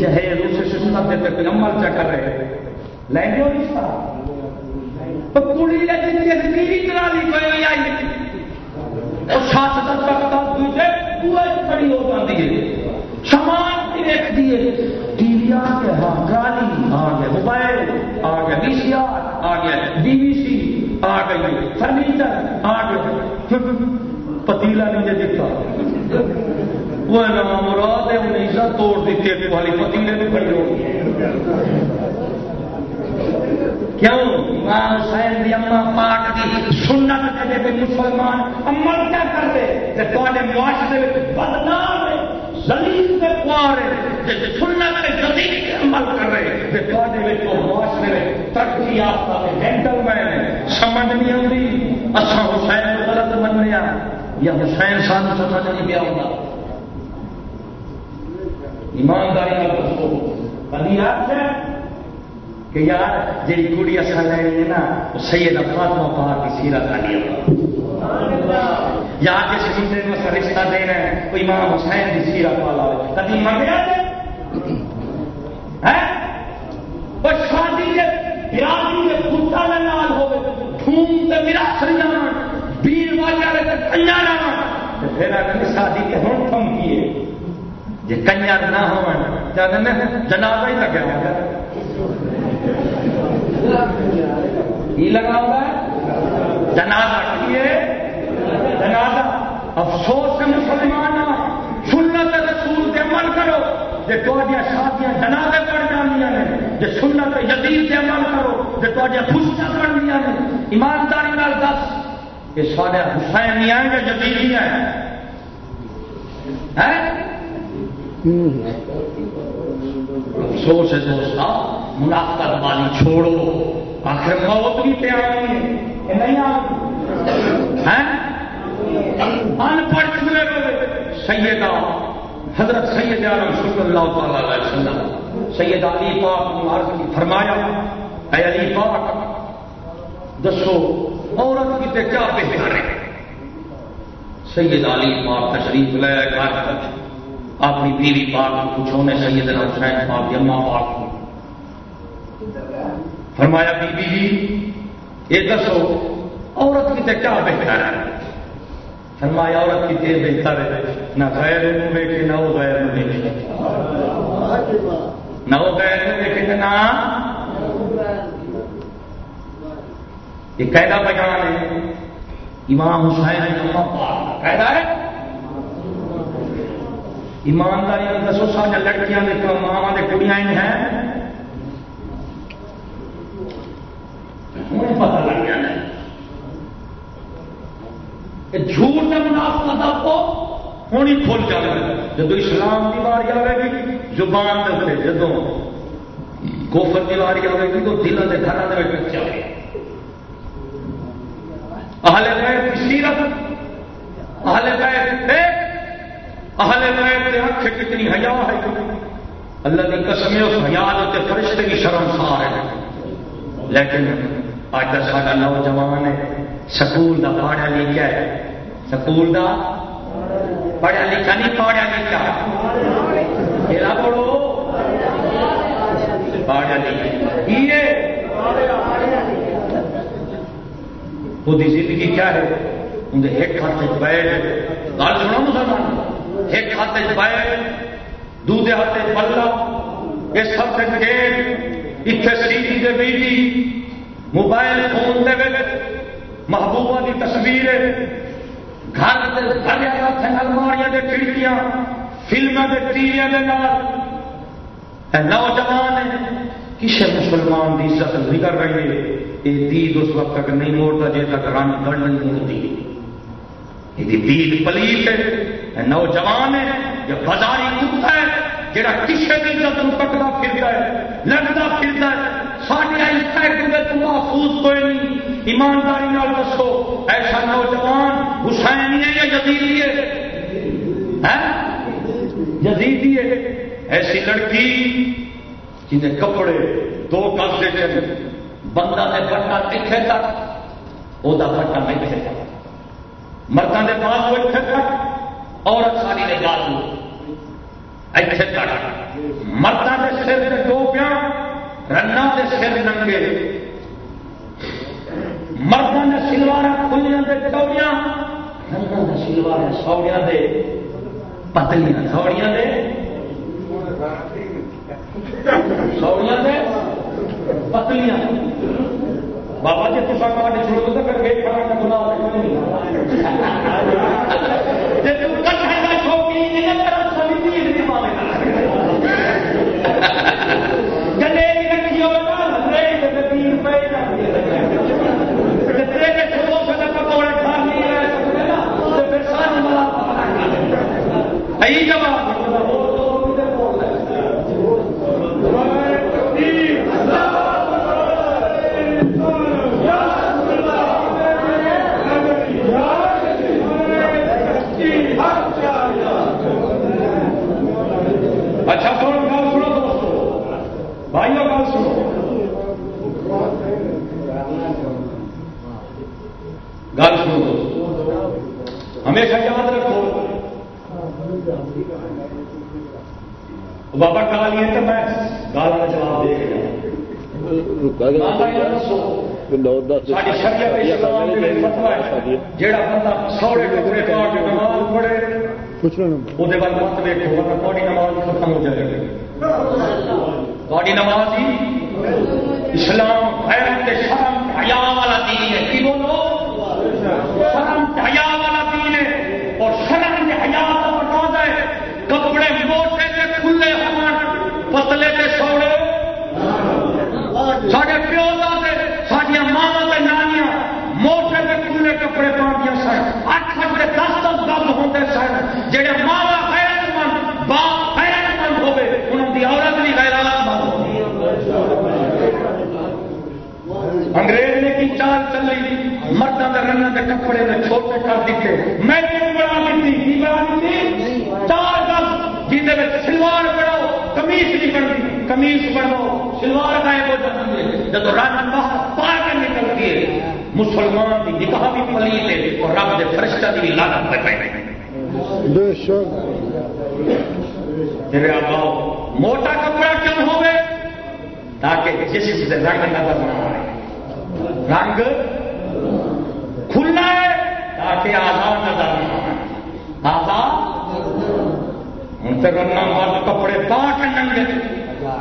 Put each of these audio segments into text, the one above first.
جہیز اسے سنت دے پہ عمل چا کر رہے لیں گے اور اس تو کے کرا لی کوئی آئی اور دوسرے پورے کھڑی ہو جاتی ہے۔ سامان دیکھ دیے۔ ٹی وی آ گیا ہاں آ گیا، موبائل آ گیا وی سی آر آ گیا، بی سی آ گئی، فرنیچر آ گیا۔ پتیلا نہیں دیکھا وہ مراد ہے انہیں سا توڑ دیتی ہے والی پتیلے بھی کھڑی ہو کیوں حسین دی اما پاک دی سنت مسلمان عمل کیا کرتے تے معاشرے بدنام ہے ہے سنت جدید عمل کر رہے تے معاشرے ترقی یافتہ مین ہے سمجھ نہیں آندی اساں حسین کو غلط منیا یا حسین سان سمجھ نہیں پیا ہوندا ایمانداری نال دسو کدی آپ کہ یار جی کڑی اصل لینی ہے نا وہ سید فاطمہ پاک کی سیرت آ یا جس بندے کو اصل رشتہ دینا ہے وہ امام حسین کی سیرت والا ہو کبھی منگیا وہ شادی کے برادری کے کتا کے نال ہو ٹھوم میرا سجا بیر والے کنیا نہ پھر شادی کے ہوں تھم کیے جی کنیا نہ ہو جنازہ ہی لگا ہوا لگا ہوا ہے؟ جنازہ کیے جنازہ۔ افسوس مسلمان سنت رسول کے عمل کرو۔ جی تھوڑی شادیاں جنازے پڑ جانیا نے جی سنت یتیم سے عمل کرو جی تھوڑی خوشیاں پڑ دیا نے۔ ایمانداری نال دس یہ سارے حسین نہیں آئے یا یتیم نہیں آئے افسوس ہے دوست منافقت والی چھوڑو۔ آخر موت بھی پہ آئی ہے۔ نہیں ان پڑھ چلے سیدہ، حضرت سید عالم صلی اللہ تعالی علیہ وسلم، سید علی پاک عرض کی، فرمایا، اے علی پاک، دسو، عورت کی تے کیا بہتر ہے سید علی پاک تشریف لے، گھر اپنی بیوی پاک کو پوچھو نے سیدنا حسین پاک کی اما پاک کو فرمایا بی بی جی یہ دسو، عورت کی تے کیا بہتر ہے؟ فرمایا، عورت کی تے بہتر ہے؟ نہ غیر میں بیٹھے، نہ وہ غیر میں بیٹھے۔ نہ وہ غیر میں بیٹھے نہ یہ قیدا بیان ہے۔ امام حسین پاک قیدا ہے۔ ایمانداری دسو سارے لڑکیاں ماوا کے کڑیاں ہیں۔ ہوں پتا لگ گیا جھوٹ کا منافقت آپ ہوں ہی کھل جائے جب اسلام کی باری آئے گی، زبان دے جدو گوفر کی باری آئے گی، تو دلوں کے گھر کے بچے آئے اہل بیت کی سیرت، اہل بیت اہل بیت کے اکھ کتنی حیا ہے۔ اللہ کی قسم اس حیا کے فرشتے کی شرم سار ہے لیکن اج کا سارا نوجوان ہے، سکول کا پڑھا لکھا ہے۔ سکول کا پڑھا لکھا نہیں پڑھا لکھا میرا پڑھو؟ پڑھا لکھا وہ زندگی کیا ہے؟ اندر ایک ہاتھ بیٹھ گل سنو مسلمان۔ ایک ہاتھ بیٹھ دوسرے ہاتھ پلا اس ہاتھ گیٹ اتنے سی دے بیٹی موبائل فون دے محبوبہ کی تصویر، گھر الماریاں دے کھڑکیاں فلموں کے ٹیویا نوجوان کسی مسلمان کی عزت نہیں کر رہی ہے یہ دید اس وقت تک نہیں موڑتا جی تک رنگ گڑ نہیں موڑتی یہ دید پلیت ہے۔ نوجوان ہے یا بازاری کتا ہے جہاں کسی کی عزت پکڑا پھرتا ہے لگتا پھرتا ہے۔ سارے محفوظ کوئی نہیں۔ ایمانداری نال دسو، ایسا نوجوان حسین ہے یا جدیدی ہے؟ جدیدی ہے۔ ایسی لڑکی جنہیں کپڑے دو کس دے بندہ نے بٹا اتنے تک وہ بٹا اتنے تک مردوں کے بعد وہ اتنے تک عورت ساری نے گال ایتھے تک مردہ دے سر دے ٹوپیاں رنا دے سر ننگے۔ مردہ نے سلوارا کھلیاں دے چوڑیاں رنا دے سلوارا سوڑیاں دے، پتلیاں سوڑیاں دے۔ سوڑیاں دے، پتلیاں۔ بابا جی تو سب کاٹ چھوڑ دو کر گئے کھڑا کا گناہ جی تو کٹھے کا شوقین نہیں کر سبھی چیز نہیں مانے گلے کی رکھی ہو نا ہزرے کے تین پہ جتنے کے چھوڑو سے پکوڑے کھا نہیں رہے سکتے نا تو پھر ساری ملا صحیح جواب اچھا سنو گل سنو دوستو بھائیو گل سنو گل سنو دوستو ہمیشہ یاد رکھو بابا گال یہ تو میں گال کا جواب دے گیا جہاں بندہ سوڑے ٹکڑے پا کے نماز پڑھے وہ مت نماز ختم ہو جائے گی تھوڑی نماز ہی اسلام حیرت شرم حیا والا دین ہے کی بولو شرم حیا والا دین ہے اور شرم حیا کا بتا ہے کپڑے موٹے سے کھلے ہون پتلے سے سوڑے سارے پیو دے ساریا ماوا کے نانیاں موٹے کے کھلے کپڑے پاندیا سن اٹھ بجے دس دس دم ہوتے سن جہے ماوا غیرت مند باپ غیرت مند ہوے انہوں کی عورت بھی غیرات مند انگریز نے کی چال چلی مردوں کے رنگ کے کپڑے نے چھوٹے کر دیتے میں بڑا دیتی کی بڑا دیتی چار گز جہد سلوار بڑھاؤ کمیس نہیں بنتی کمیس بڑھاؤ سلوار غائب ہو جاتی ہے جب رنگ باہر پا کے نکلتی ہے مسلمان کی نکاح بھی پلیت ہے اور رب کے فرشتہ کی بھی لاگت پہ پہ میرے آباؤ موٹا کپڑا کیوں ہوئے تاکہ جسم سے رنگ نظر نہ آئے رنگ کھلنا ہے تاکہ آزاد نظر نہ آئے آزاد ہوں تو رنگ مرد کپڑے پا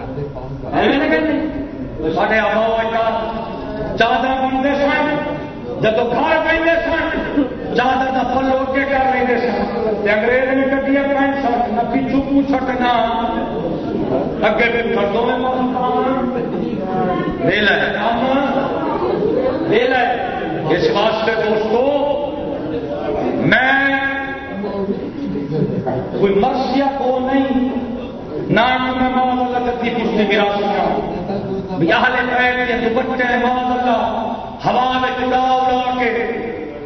سارے آبا چادر بنتے سن جب گھر پہ سن چادر کا پل اگے کر لیں سن انگریز نے کٹی پینٹ شرٹ نہ پیچھو پوچھٹ نہ اگے بھی کر لے لے لے لے اس واسطے دوستو میں کوئی مرثیہ کو نہیں نہ میں اللہ میرا سنا۔ اہل پیر کے دوپٹے ماں اللہ ہوا میں اڑا کے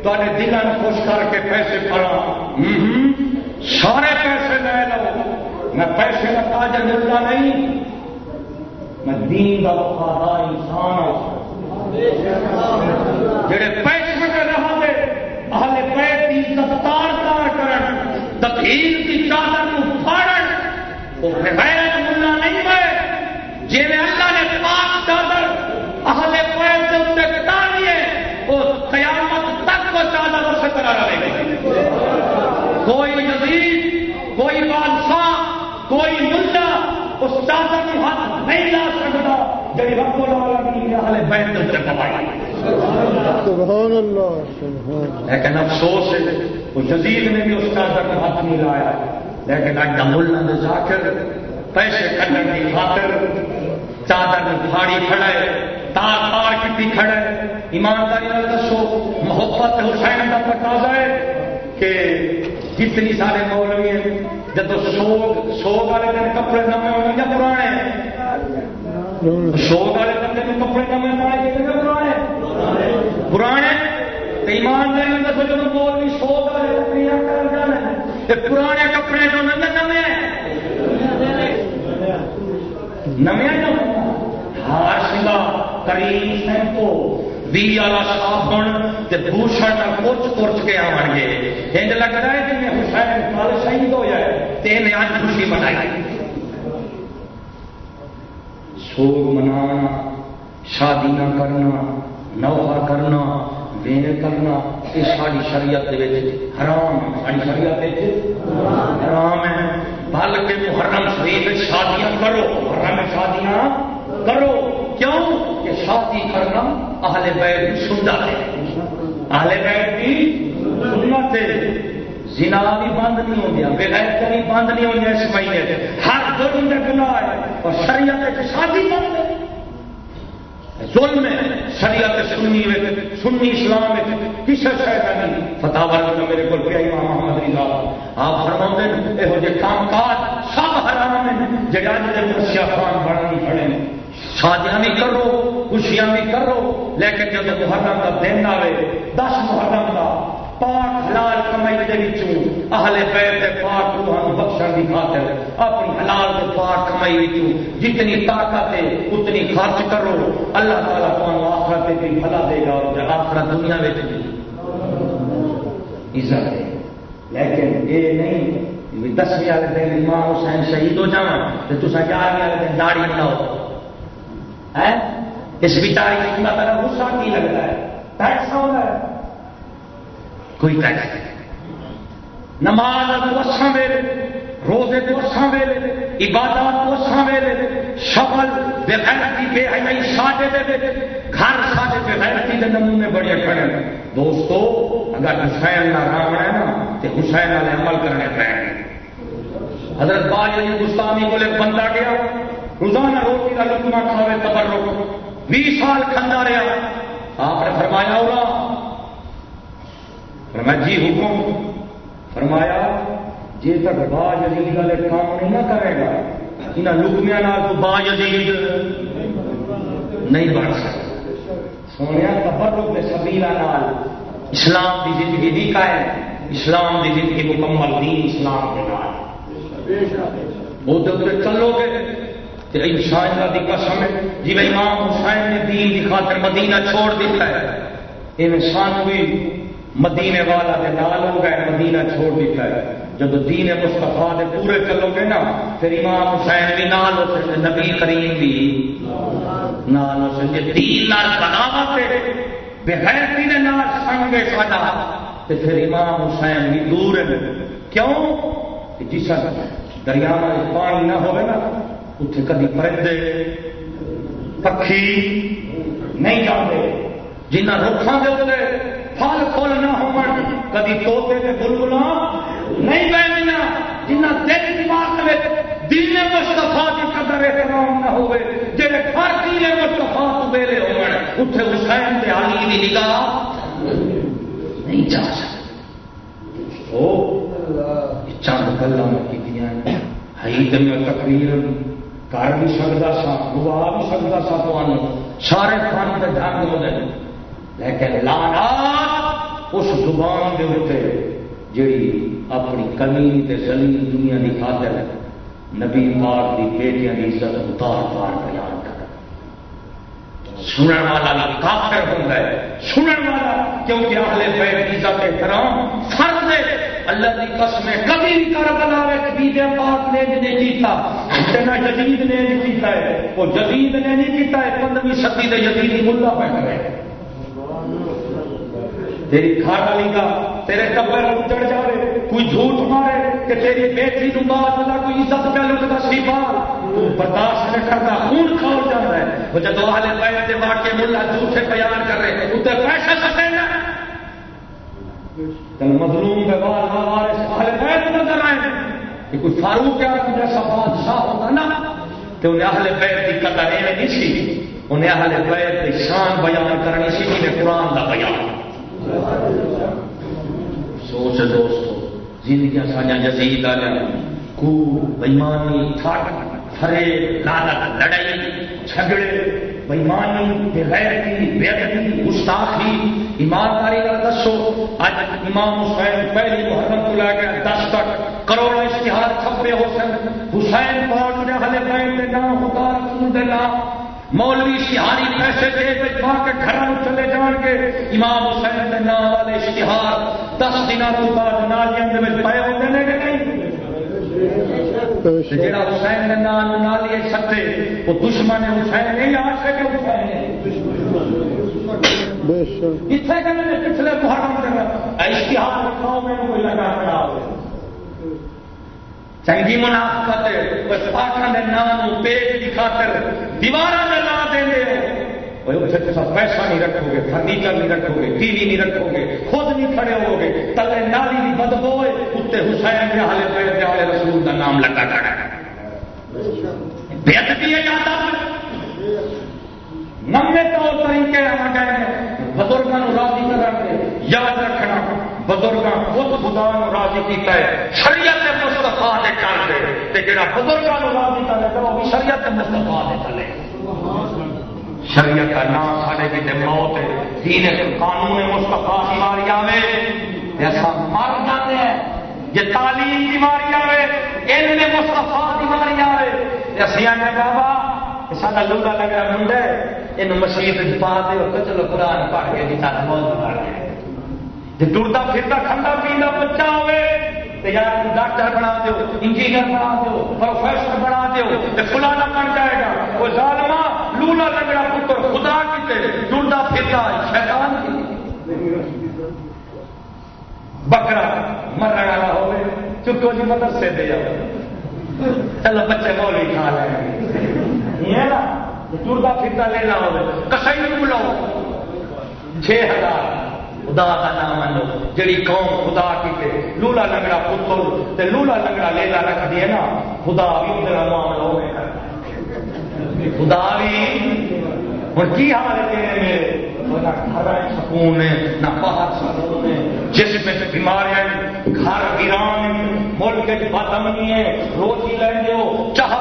تے دلوں خوش کر کے پیسے پڑا سارے پیسے لے لو۔ میں پیسے کا تاجر ملتا نہیں۔ میں دین کا وفادار انسان جڑے پیسے میں رہا دے، اہل پیر کی ستار تار کرن۔ تقیر کی چادر کو پھاڑن وہ ملا نہیں ہے جی اللہ نے پاک چادر اہل پیر سے اتنے کٹانی ہے وہ قیامت تک وہ چادر اسے کرا رہے گی۔ کوئی نزیر کوئی بادشاہ کوئی ملا اس چادر کو ہاتھ نہیں لا سکتا جی رب العالمین اہل بیت سے پوائی سبحان اللہ لیکن افسوس ہے وہ جزید نے بھی اس چادر کو ہاتھ نہیں لایا۔ لیکن اج ملا نے جا کر پیسے کھڑنے کی خاطر چادر میں پھاڑی کھڑے تار تار کی کھڑے ایمانداری دسو، محبت حسین کا تقاضا ہے کہ جتنی سارے مولوی ہیں، جب سوگ سوگ والے دن کپڑے نمے ہونے یا پرانے سوگ والے بندے میں کپڑے نمے پائے گئے پرانے پرانے ایمانداری دسو، جب مولوی سوگ والے تقریر کر پرانے کپڑے جو نمے نمے۔ نمے ہار سنگا کریم سینپو دی والا صابن تے بھوشن کچھ کچھ کے آن گے۔ انج لگ رہا ہے کہ میں حسین کل شہید ہو جائے تین آج خوشی منائی۔ سوگ منانا شادی نہ کرنا، نوحہ کرنا وین کرنا یہ ساری شریعت حرام ساری شریعت حرام ہے۔ بلکہ محرم شریف شادیاں کرو۔ محرم شادیاں کرو۔ کیوں؟ کہ شادی کرنا اہل بیت کی سنت ہے۔ اہل بیت کی سنت ہے۔ زنا بھی بند نہیں ہو بغیر بھی بند نہیں ہو اس مہینے ہر ظلم کا گناہ ہے اور شریعت شادی بند ہے۔ ظلم ہے، شریعت سنی سنی اسلام کسی شہر کا نہیں؟ فتح والا میرے کو پیا امام احمد رضا۔ آپ فرما یہو جہ کام کاج سب حرام ہیں جگہ جی مرشیا خان بڑھنی کھڑے شادیاں بھی کرو، خوشیاں بھی کرو، لیکن جب محرم کا دن آئے دس محرم کا پاک حلال کمائی دے وچوں، اہل بیت دے پاک روحان بخشن دی خاطر اپنی حلال دے پاک کمائی وچوں، جتنی طاقت ہے، اتنی خرچ کرو۔ اللہ تعالیٰ تمہیں آخرت بھی بھلا دے گا اور آخرت دنیا میں بھی۔ عزت ہے۔ لیکن یہ نہیں دسویں والے دن امام حسین شہید ہو جانا تو تصا گیارہویں والے دن داڑھی بناؤ؟ اس بیچاری کی قیمت غصہ کی لگتا ہے؟ ٹیکس ہوتا ہے۔ کوئی ٹیکس نہیں نماز تو اچھا میرے روزے تو اچھا میرے عبادات تو اچھا میرے شکل بے غیرتی بے حیائی ساڈے دے دے۔ گھر ساڈے بے غیرتی دے نمونے بڑے کھڑے دوستو، اگر حسین نہ رام ہے نا تو حسین والے عمل کرنے پہ حضرت باج گستامی کو لے بندہ گیا، روزانہ روٹی کا لکما کھاوے تبر روک بیس سال کھانا رہا۔ آپ نے فرمایا ہوگا فرمایا جی حکم فرمایا جی تک باج عزیز والے کام نہیں نہ کرے گا انہیں لکمیا تو باج عزیز نہیں بڑھ سکتا۔ سونے تبر روک سبیلا نال اسلام کی زندگی نہیں کا ہے اسلام کی زندگی مکمل دین اسلام کے نال۔ وہ چلو گے انسان کا قسم ہے۔ جی امام حسین نے دین کی خاطر مدینہ چھوڑ دیتا ہے انسان بھی مدینے والا کے نال ہو گئے، مدینہ چھوڑ دیتا ہے۔ جب دین مستفا کے پورے چلو گے نا، پھر امام حسین بھی نال ہو سکتے نبی کریم بھی نال ہو سکتے دین نال بناوت بغیر تین نال سنگے ساڈا۔ تو پھر امام حسین بھی دور ہے۔ کیوں؟ جس دریا میں پانی نہ ہوئے نا اتنے کدی پرندے، پکھی نہیں جاتے جنہ رکھان کے اتنے پھل فل نہ ہو کدی توتے کے بلبلا نہیں بہنیا جنہ دل دماغ میں دین مستفا کی قدر احترام نہ ہوئے۔ جہے ہر دین مستفا تو ویلے ہو اتنے حسین کے علی کی نگاہ نہیں جا سکتے چند گلا میں کی حید میں تقریر کر بھی سکتا سا گوا بھی سکتا سا تو سارے فن کے ڈنگ ہو گئے لیکن لانا اس زبان کے اتنے جیڑی اپنی کمی تے زمین دنیا کی خاطر نبی پاک کی بیٹیاں کی عزت اتار پار بیان کر سننے والا کافر ہوتا ہے۔ سننے والا کیونکہ اگلے بیٹ عزت احترام فرض ہے۔ اللہ کی قسم کبھی بھی کربلا بی پاک نے بھی نہیں کیتا۔ اتنا جدید نے نہیں کیتا ہے، وہ جدید نے نہیں کیتا ہے، پندرہویں صدی کے جدید ملا بیٹھ گئے تیری کھانا والی کا تیرے کپڑے چڑھ جائے کوئی جھوٹ مارے کہ تیری بیٹی نو بعد اللہ کوئی عزت پہ لگتا سی بار تو برداشت نہیں کرتا خون کھا جاتا ہے۔ وہ جب والے پیر کے واقع ملا جھوٹے بیان کر رہے اتنے پیسہ سکے نا مظلوم کے بعد ہمارے اہل بیت نظر آئے۔ کہ کوئی فاروق اعظم جیسا بادشاہ ہوتا نا تو انہیں اہل بیت کی قدر ایویں نہیں سی۔ انہیں اہل بیت کی شان بیان کرنی سی، انہیں قرآن کا بیان۔ سوچ دوستو، زندگیاں سانجا جزید آ کو بےمانی تھٹ فرے لالت لڑائی، جھگڑے، بےمانی بغیرتی بےدتی گستاخی، ایمانداری کا دسو اج امام حسین پہلی محرم کو لے کے دس تک کروڑ اشتہار چھپے ہو سن حسین پاک نے ہلے پین کے نام خدا رسول دے نام مولوی اشتہاری پیسے دے کے پا کے گھر چلے جان کے امام حسین کے نام والے اشتہار دس دن تو بعد نالیاں پائے ہوتے ہیں کہ نہیں؟ شک حسین دے نام نالی سٹے وہ دشمن حسین نہیں آ سکے حسین اتنے کہنے پچھلے محرم اشتہار لکھاؤ میں لگا ہو چنگی منافقت بس نام پیٹ کی خاطر دیواراں دے لا دیں پیسہ نہیں رکھو گے فرنیچر نہیں رکھو گے ٹی وی نہیں رکھو گے خود نہیں کھڑے ہو گے تلے نالی کی بدبو ہے اتنے حسین کے حالے پہ حالے رسول کا نام لگا کھڑا ہے۔ ہے جاتا نمے طور طریقے ہم کہیں بزرگوں راضی کرنے یاد رکھنا۔ بزرگوں خود خدا راضی کیتا ہے، شریعت مستفا نے کر دے۔ تے جڑا بزرگوں راضی کرے تو وہ بھی شریعت مستفا نے چلے شریعت کا نام سارے کتنے موت ہے، دین قانون مستفا کی ماری آوے۔ تے مر جاتے ہیں یہ تعلیم کی ماری آوے، علم مستفا کی ماری آوے۔ تے اسی آنے بابا سارا لوگا لگ رہا منڈا ہے یہ مسیح پا دے چلو قرآن پڑھ کے جی سارا موت مار گیا جی ٹرتا پھرتا کھانا پیتا بچہ ہوے تو یار ڈاکٹر بنا دو انجینئر بنا دو پروفیسر بنا دو فلانا بن جائے گا۔ وہ ظالما لولا لگڑا پتر، خدا کیتے ٹرتا پھرتا شیطان کی۔ بکرا مرن والا ہوے چکو جی مدرسے دے جاؤ۔ چلو بچے مولی کھا لیں۔ گے ٹرتا پھرتا لینا ہوے کسائی بلاؤ۔ چھ ہزار۔ خدا کا نام منو جڑی قوم خدا کی تے لولا لنگڑا پتر تے لولا لنگڑا لیلا رکھ دیے نا، خدا بھی ادھر معاملہ ہوئے کر خدا بھی۔ ہوں کی حال ہے تیرے میرے نہ گھر سکون ہے، نہ باہر سکون ہے۔ جس میں بیماریاں گھر ویران ملک بدمنی ہے روٹی لین دو چاہ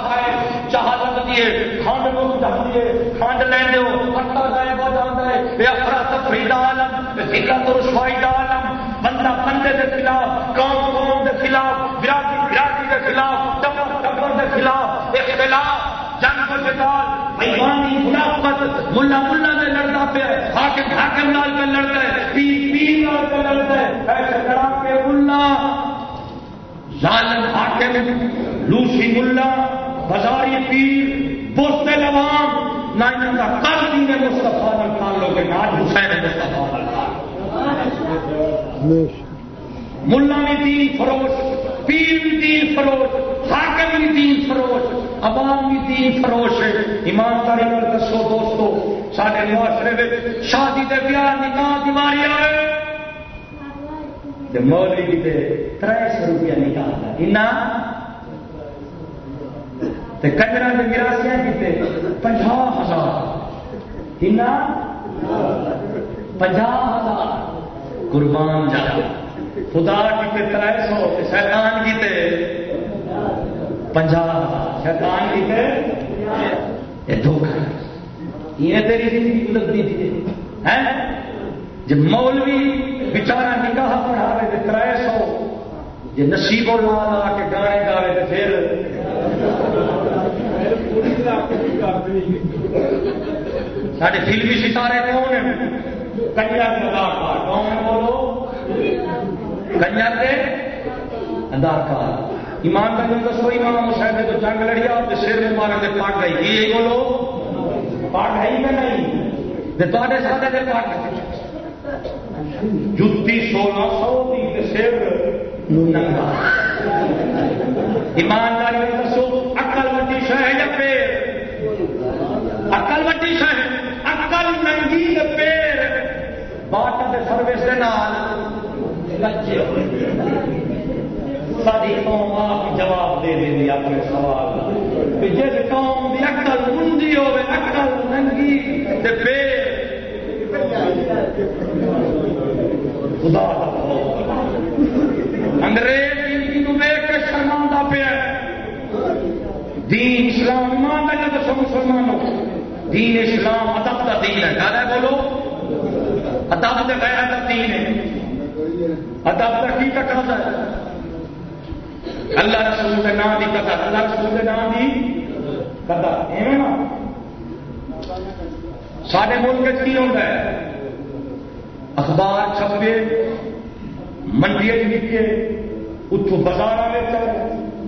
پائے چاہ لگتی ہے کھنڈ لوگ جاتی ہے کھنڈ لین دو پتا غائب ہو جاتا ہے۔ بے افرا تفری عالم فکر تو رسوائی کا عالم، بندہ بندے کے خلاف، قوم قوم کے خلاف، برادری برادری کے خلاف ٹبر ٹبر کے خلاف، اختلاف، جنگ و جدال بےمانی منافقت، ملا ملا میں لڑتا پہ حاکم حاکم لال پہ لڑتا ہے، پیر پیر لال پہ لڑتا ہے۔ ایسے لڑا کے ملا، ظالم حاکم، لوسی ملا بازاری پیر بوست لوام نہ ان کا کل دین مصطفیٰ نال تعلق ہے آج حسین تعلق بے شک ملا بھی دین فروش پیر بھی دین فروش حاکم بھی دین فروش عوام بھی دین فروش۔ ایمانداری نال دسو دوستو سارے معاشرے میں شادی دے بیاہ نکاح دیواری آئے۔ مولوی بھی تے ترے سو روپیہ نکاح تے کنجرا دے گراسیاں کیتے پنجا ہزار۔ اینا پنجا ہزار۔ قربان جا خدا کیتے ترے سو شیطان کیتے پنجا شیطان کیتے یہ دھوکہ یہ تیری زندگی گزرتی تھی ہیں؟ جب مولوی بیچارہ نکاح پڑھاوے تو تر سو جی نصیب و لا لا کے گانے گاوے تو پھر سارے فلمی ستارے کون ہیں کنجر کے اداکار کون ہیں بولو کنجر کے اداکار ایمانداری دسو امام حسین نے تو جنگ لڑی آپ سر میں مارے تو پاٹ گئی یہ بولو پاٹ ہے ہی نہیں تے سارے دے پاٹ جتی سولہ سو کی سر ننگا ایمانداری دسو شہ یا پیر؟ اکل وڈی شہ اکل ننگی پیر؟ باٹا دے سروس دے نال لچے ساری قوم آپ جواب دے دیں اپنے سوال کہ جس قوم کی اکل منڈی ہوے اکل ننگی پیر۔ خدا انگریز زندگی کو ویک کے شرماندہ پیا دین اسلام ایمان کا دسو مسلمانوں دین اسلام ادب کا دین ہے۔ کیا بولو؟ ادب سے غیر ادب دین ہے۔ ادب کا کی ٹکرا ہے؟ اللہ رسول کے نام کی قدر اللہ رسول کے نام کی قدر ایویں نا۔ سارے ملک کی ہوتا ہے؟ اخبار چھپے منڈی لکھے اتو بازار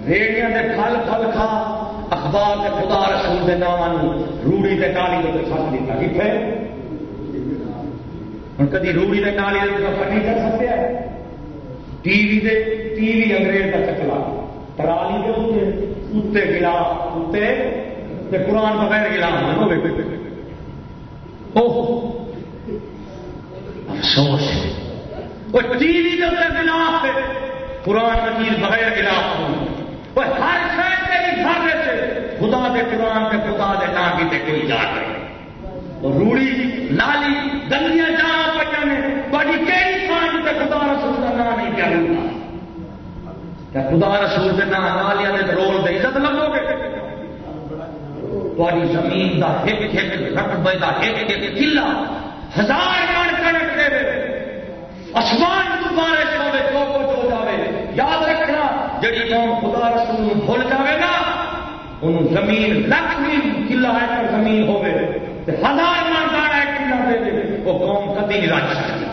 ریڑیاں پھل پھل کھا۔ اخبار کے خدا رسول کے نام، روڑی کے ٹالی کے چھت دیتا کتنے ہوں کدی روڑی کے ٹالی فرنیچر سکیا ٹی وی دے، ٹی وی انگریز کا چکلا۔ ٹرالی کے اتنے اتنے گلا اتنے قرآن بغیر گلا۔ ہاں، افسوس وہ ٹی وی کے اتنے گلاف قرآن مجید بغیر گلاف ہر شہر کے گھر سے خدا دے قرآن کے خدا دے نا کی کوئی جا رہے روڑی، نالی گلیاں جا پہ نے بڑی کئی تھان سے خدا رسول کا نام نہیں کیا روڑا۔ کیا خدا رسول کے نام نالیا نے رول دے عزت لگو گے؟ تاری زمین دا ایک ایک رقبے دا ایک ایک قلعہ ہزار من کنک دے آسمان دوبارے چاہے جو کچھ ہو جائے یاد رکھنا، جڑی قوم خدا رسول بھول جائے گا ان زمین لکھ بھی قلعہ ہے زمین ہوگی۔ ہزار من داڑا ایک قلعہ دے دے۔ وہ قوم کدی نہیں رج سکتی۔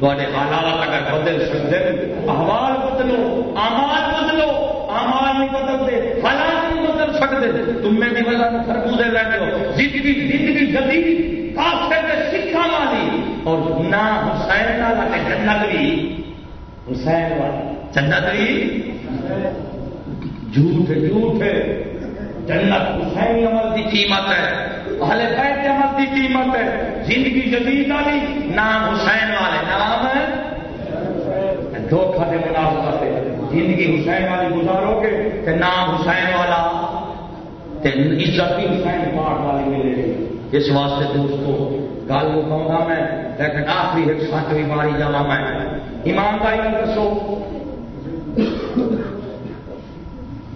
تے حالات اگر بدل سکتے، احوال بدلو آمال بدلو۔ آمال نہیں بدلتے، حالات نہیں بدل سکتے۔ تم میں بھی وجہ خربوزے رہتے ہو زندگی زندگی جدید، کافر کے سکھا والی۔ اور نہ حسین والا جنت بھی۔ حسین والا، جنت بھی؟ جھوٹ جھوٹ جنت حسین عمل کی قیمت ہے۔ اہل بیت عمل کی قیمت ہے۔ زندگی جدید والی نام حسین والے۔ نام؟ ہے دھوکھا دے منافقت ہے زندگی حسین والی گزارو گے تو نام حسین والا۔ عزت بھی حسین پاک والی ملے۔ گی اس واسطے دوستو، گل وہ میں، لیکن آخری ایک سچ بھی ماری جا میں۔ ایمانداری دسو۔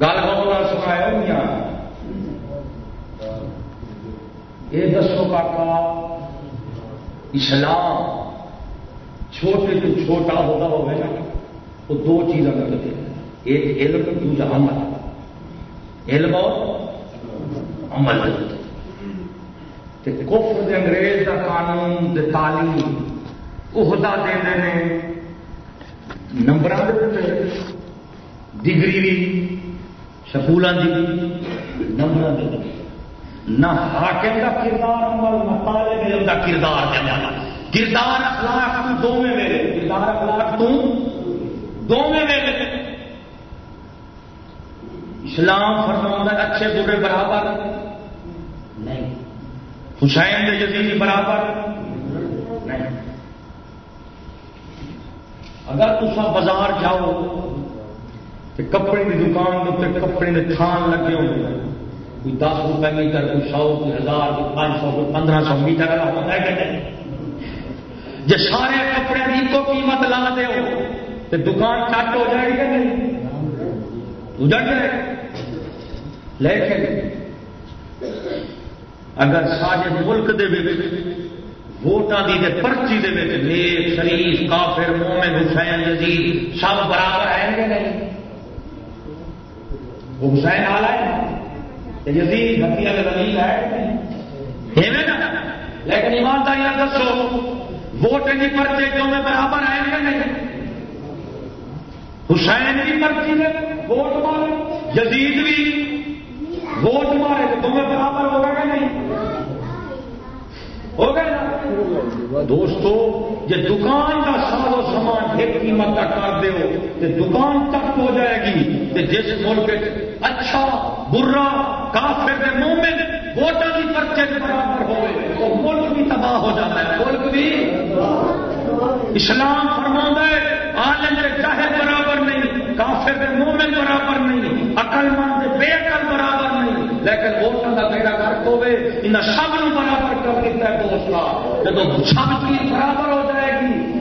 گل بہت سنایا یہ دسو کاکا، اسلام چھوٹے تو چھوٹا ہوتا ہوگا وہ دو چیزیں کرتے ایک علم، دوسرا عمل۔ علم اور عمل۔ کفر دے انگریز کا قانون، دے تعلیم، عہدہ دے دے نمبر ڈگری بھی سکولوں کی نمبر نہ حاکم کا کردار عمل نہ طالب علم کا کردار جانا کردار اخلاق تو دو میں میرے کردار اخلاق تو دو میں میرے اسلام فرما اچھے برے برابر۔ نہیں۔ حسین دے جزیری برابر۔ نہیں۔ اگر تصا بازار جاؤ کپڑے کی دکان کپڑے کے تھان لگے ہوئے کوئی دس روپے میٹر، کوئی سو، کوئی ہزار، کوئی پانچ سو، کوئی پندرہ سو میٹر ہوتا ہے کہ جی سارے کپڑے کی تو قیمت لا دے تو دکان کٹ ہو جائے گی کہ نہیں؟ اجڑ جائے لیکن اگر سارے ملک دے ووٹان کی پرچی دے نیک، شریف، کافر، مومن، حسین، یزید سب برابر ہے کہ نہیں؟ وہ حسین آلہ ہے یزید ہتھی دلیل ہے لیکن ایمانداری دسو ووٹ کی پرچے کیوں میں برابر آئے گا نہیں؟ حسین کی پرچی میں ووٹ مارے جدید بھی ووٹ مارے، تو تمہیں برابر ہوگا کہ نہیں؟ ہو گئے دوستو، یہ دکان کا ساز و سامان ایک قیمت کا کر دو دکان تک ہو جائے گی جس ملک برا کافر دے مومن ووٹر کی پرچے کے برابر ہوئے وہ ملک بھی تباہ ہو جاتا ہے، ملک بھی۔ اسلام فرما ہے، عالم کے چاہے برابر نہیں، کافر دے مومن برابر نہیں، عقل مند بے عقل برابر نہیں۔ لیکن ووٹر کا بیڑا گرک ہوے ان سب برابر کر دیتا ہے دوست جب سب چیز برابر ہو جائے گی،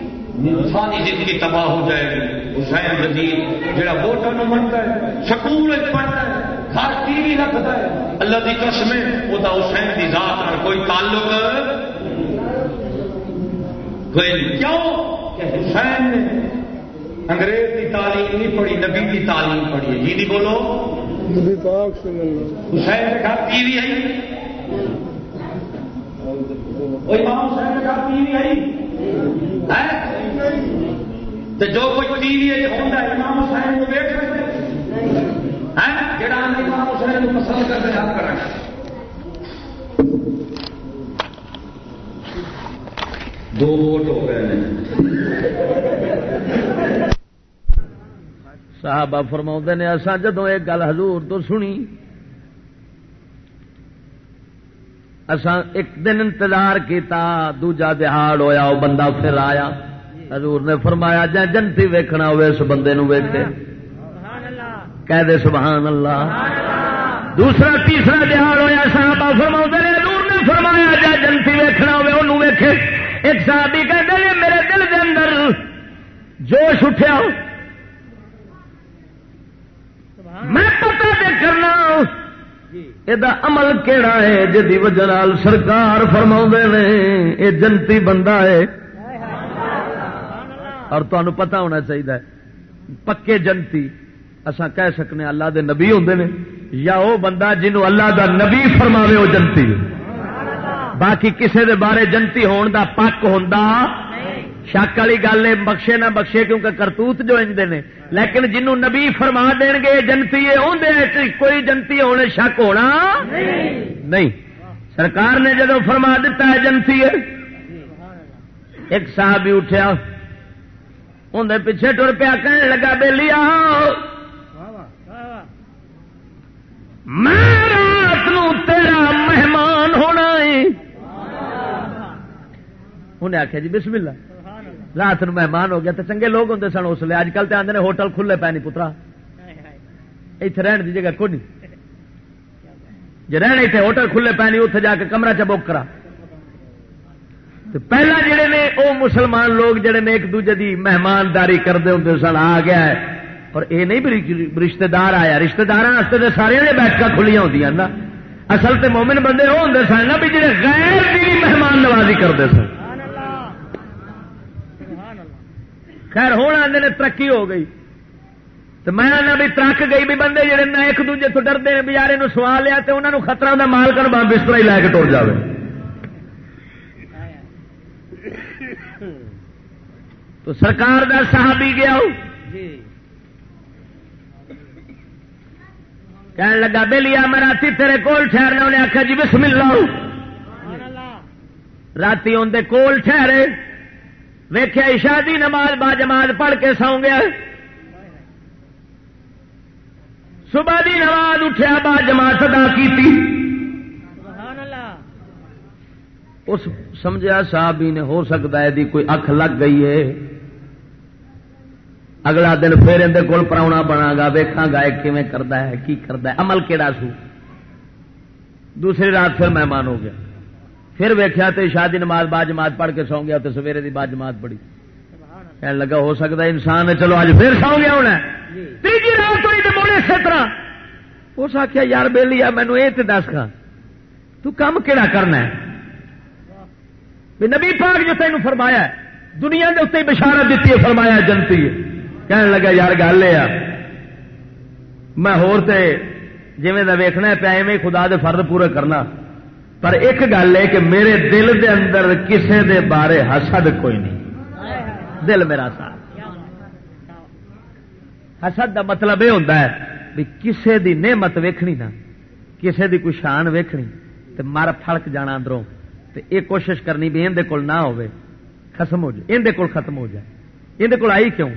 انسانی زندگی تباہ ہو جائے گی۔ حسین جدید جہاں ووٹر منتا ہے، سکول پڑھتا ہے گھر ٹی وی رکھتا ہے اللہ کی قسم وہ تو حسین کی ذات اور کوئی تعلق کوئی کیوں؟ کہ حسین نے انگریز کی تعلیم نہیں پڑھی نبی کی تعلیم پڑھی ہے۔ جی بولو۔ حسین کے گھر ٹی وی آئی۔ ماں حسین کے گھر ٹی وی آئی۔ تو جو کوئی ٹی وی ہوتا ہے امام حسین کو ویٹ سکتے جڑا امام حسین کو پسند کرتے آپ کریں دو ووٹ ہو گئے صاحب فرما نے اصا جدو ایک گل حضور تو سنی، اساں ایک دن انتظار کیتا، دوجا دہاڑ ہویا وہ بندہ پھر آیا۔ حضور نے فرمایا جا جنتی ویکھنا ہوئے، اس بندے نو ویکھے کہہ دے، سبحان اللہ۔ دوسرا تیسرا دہاڑ ہویا، صحابہ فرما نے، حضور نے فرمایا، جا جنتی ویکھنا ہوئے انہوں ویکھے۔ ایک صحابی کہتے ہیں میرے دل کے اندر جوش اٹھیا۔ میں پتا کرنا یہ عمل کہڑا ہے جی وجہ سرکار فرما نے یہ جنتی بندہ ہے۔ اور تمہیں پتا ہونا چاہیے پکے جنتی اصا کہہ سکنے، اللہ دے نبی ہوں نے۔ یا وہ بندہ جنہوں اللہ دا نبی فرماوے وہ جنتی باقی کسے دے بارے جنتی ہون دا پک ہوں شک والی گل ہے، بخشے نہ بخشے، کیونکہ کرتوت جو انجتے نے۔ لیکن جنوں نبی فرما دین گے، جنتی کوئی جنتی ہونے شک ہونا نہیں۔ سرکار نے جدو فرما دیتا ہے جنتی ہے، ایک صاحب بھی اٹھیا اندر پیچھے ٹر پیا کہنے لگا بے لیا میں رات نو تیرا مہمان ہونا ہے۔ انہیں آخیا جی بسم اللہ۔ رات نو مہمان ہو گیا تو چنگے لوگ ہوں سن اس لیے۔ اج کل تو آدھے ہوٹل کھلے پے نہیں پترا۔ اتنے رہن کی جگہ کون جی رہنے اتنے ہوٹل کھلے پے نہیں اتنے جا کے کمرہ چ بک کرا۔ پہلا جڑے نے وہ مسلمان لوگ جڑے نے، ایک دوجے کی مہمانداری کرتے ہوں سن، آ گیا ہے۔ اور یہ نہیں رشتہ دار آیا رشتہ دار واسطے سارے بیٹھک کھلیاں ہوتی نا۔ اصل تو مومن بندے وہ ہوں سن نا بھی جڑے غیر دینی مہمان نوازی کرتے سن۔ خیر ہونا نے ترقی ہو گئی۔ تو میں آنا بھی ترک گئی بھی بندے جڑے نہ ایک دوجے تو ڈرتے ہیں بچارے سوا لیا تو انہوں نے خطرہ کا مال کر بستر ہی لے کے ٹر جائے تو سرکار کا صحابی گیا کہنے لگا بے میں رات تیرے کول ٹھہرنا، انہیں آخیا جی بسم اللہ رات اندر کول ٹھہرے۔ ویخیا اشادی نماز با جماعت پڑھ کے سو گیا۔ صبح دی نماز اٹھیا با جماعت ادا کی اس سمجھا صاحب نے، ہو سکتا ہے کوئی اکھ لگ گئی ہے۔ اگلا دن پھر اندر کول پراؤنا بنا گا ویکھا گا کیون کرتا ہے، کی کرتا ہے؟ عمل کہڑا سو؟ دوسری رات پھر مہمان ہو گیا۔ پھر ویکیا تو شادی نماز با جماعت پڑھ کے سو گیا تو سویرے دی با جماعت پڑھی۔ کہنے لگا، ہو سکتا ہے انسان ہے، چلو اج پھر سو گیا ہونا تیجی رات ہوئی تو بولے اسی طرح۔ اس آخیا یار بے لیا مینو یہ تو دس کھا تو کہڑا کرنا ہے؟ نبی پاک جو تین فرمایا ہے، دنیا کے اتنے بشارت دیتی ہے، فرمایا جنتی ہے۔ کہنے لگا، یار گل یہ میں ہوتے جی ویخنا پیا ایویں خدا دے فرد پورے کرنا۔ پر ایک گل ہے کہ میرے دل دے اندر کسے دے بارے حسد کوئی نہیں۔ دل میرا ساتھ۔ حسد دا مطلب یہ ہوتا ہے بھی کسے دی نعمت ویکھنی نا کسے دی کوئی شان ویکھنی تے مر پھڑک جانا اندروں۔ تے یہ کوشش کرنی بھی اندر کول نہ ہوئے ختم ہو جائے۔ اندر کول ختم ہو جائے۔ اندر کول آئی کیوں؟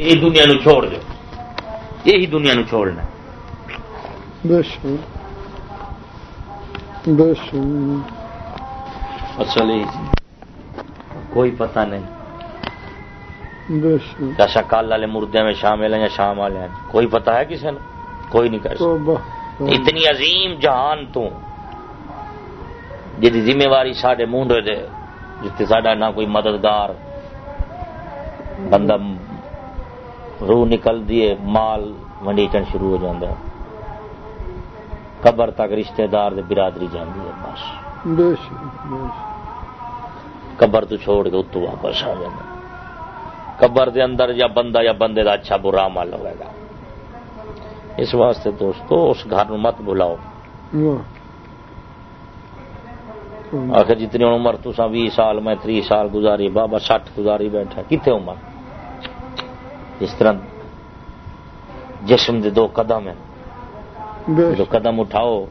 یہی دنیا نو چھوڑ دو یہی دنیا نو چھوڑنا اصل۔ کوئی پتہ نہیں۔ جیسا کل والے مردے میں شامل ہیں یا شام والے ہیں۔ کوئی پتہ ہے کسی نے کوئی نہیں کر سکتا۔ اتنی عظیم جہان تو جی ذمہ واری سڈے مونڈے دے جتنے ساڈا نہ کوئی مددگار بندہ روح نکل دیے مال ونڈیچن شروع ہو جاتا ہے۔ قبر تک رشتہ دار دے برادری جاندی ہے بس۔ شک قبر تو چھوڑ کے اتو واپس آ جانا قبر دے اندر یا بندہ یا بندے دا اچھا برا عمل ہوئے گا۔ اس واسطے دوستو اس گھر مت بلاؤ۔ آخر جتنی عمر تو بھی سال میں تری سال گزاری بابا سٹھ گزاری بیٹھا کتنے عمر؟ اس طرح جسم دے دو قدم ہیں۔ جو قدم اٹھاؤ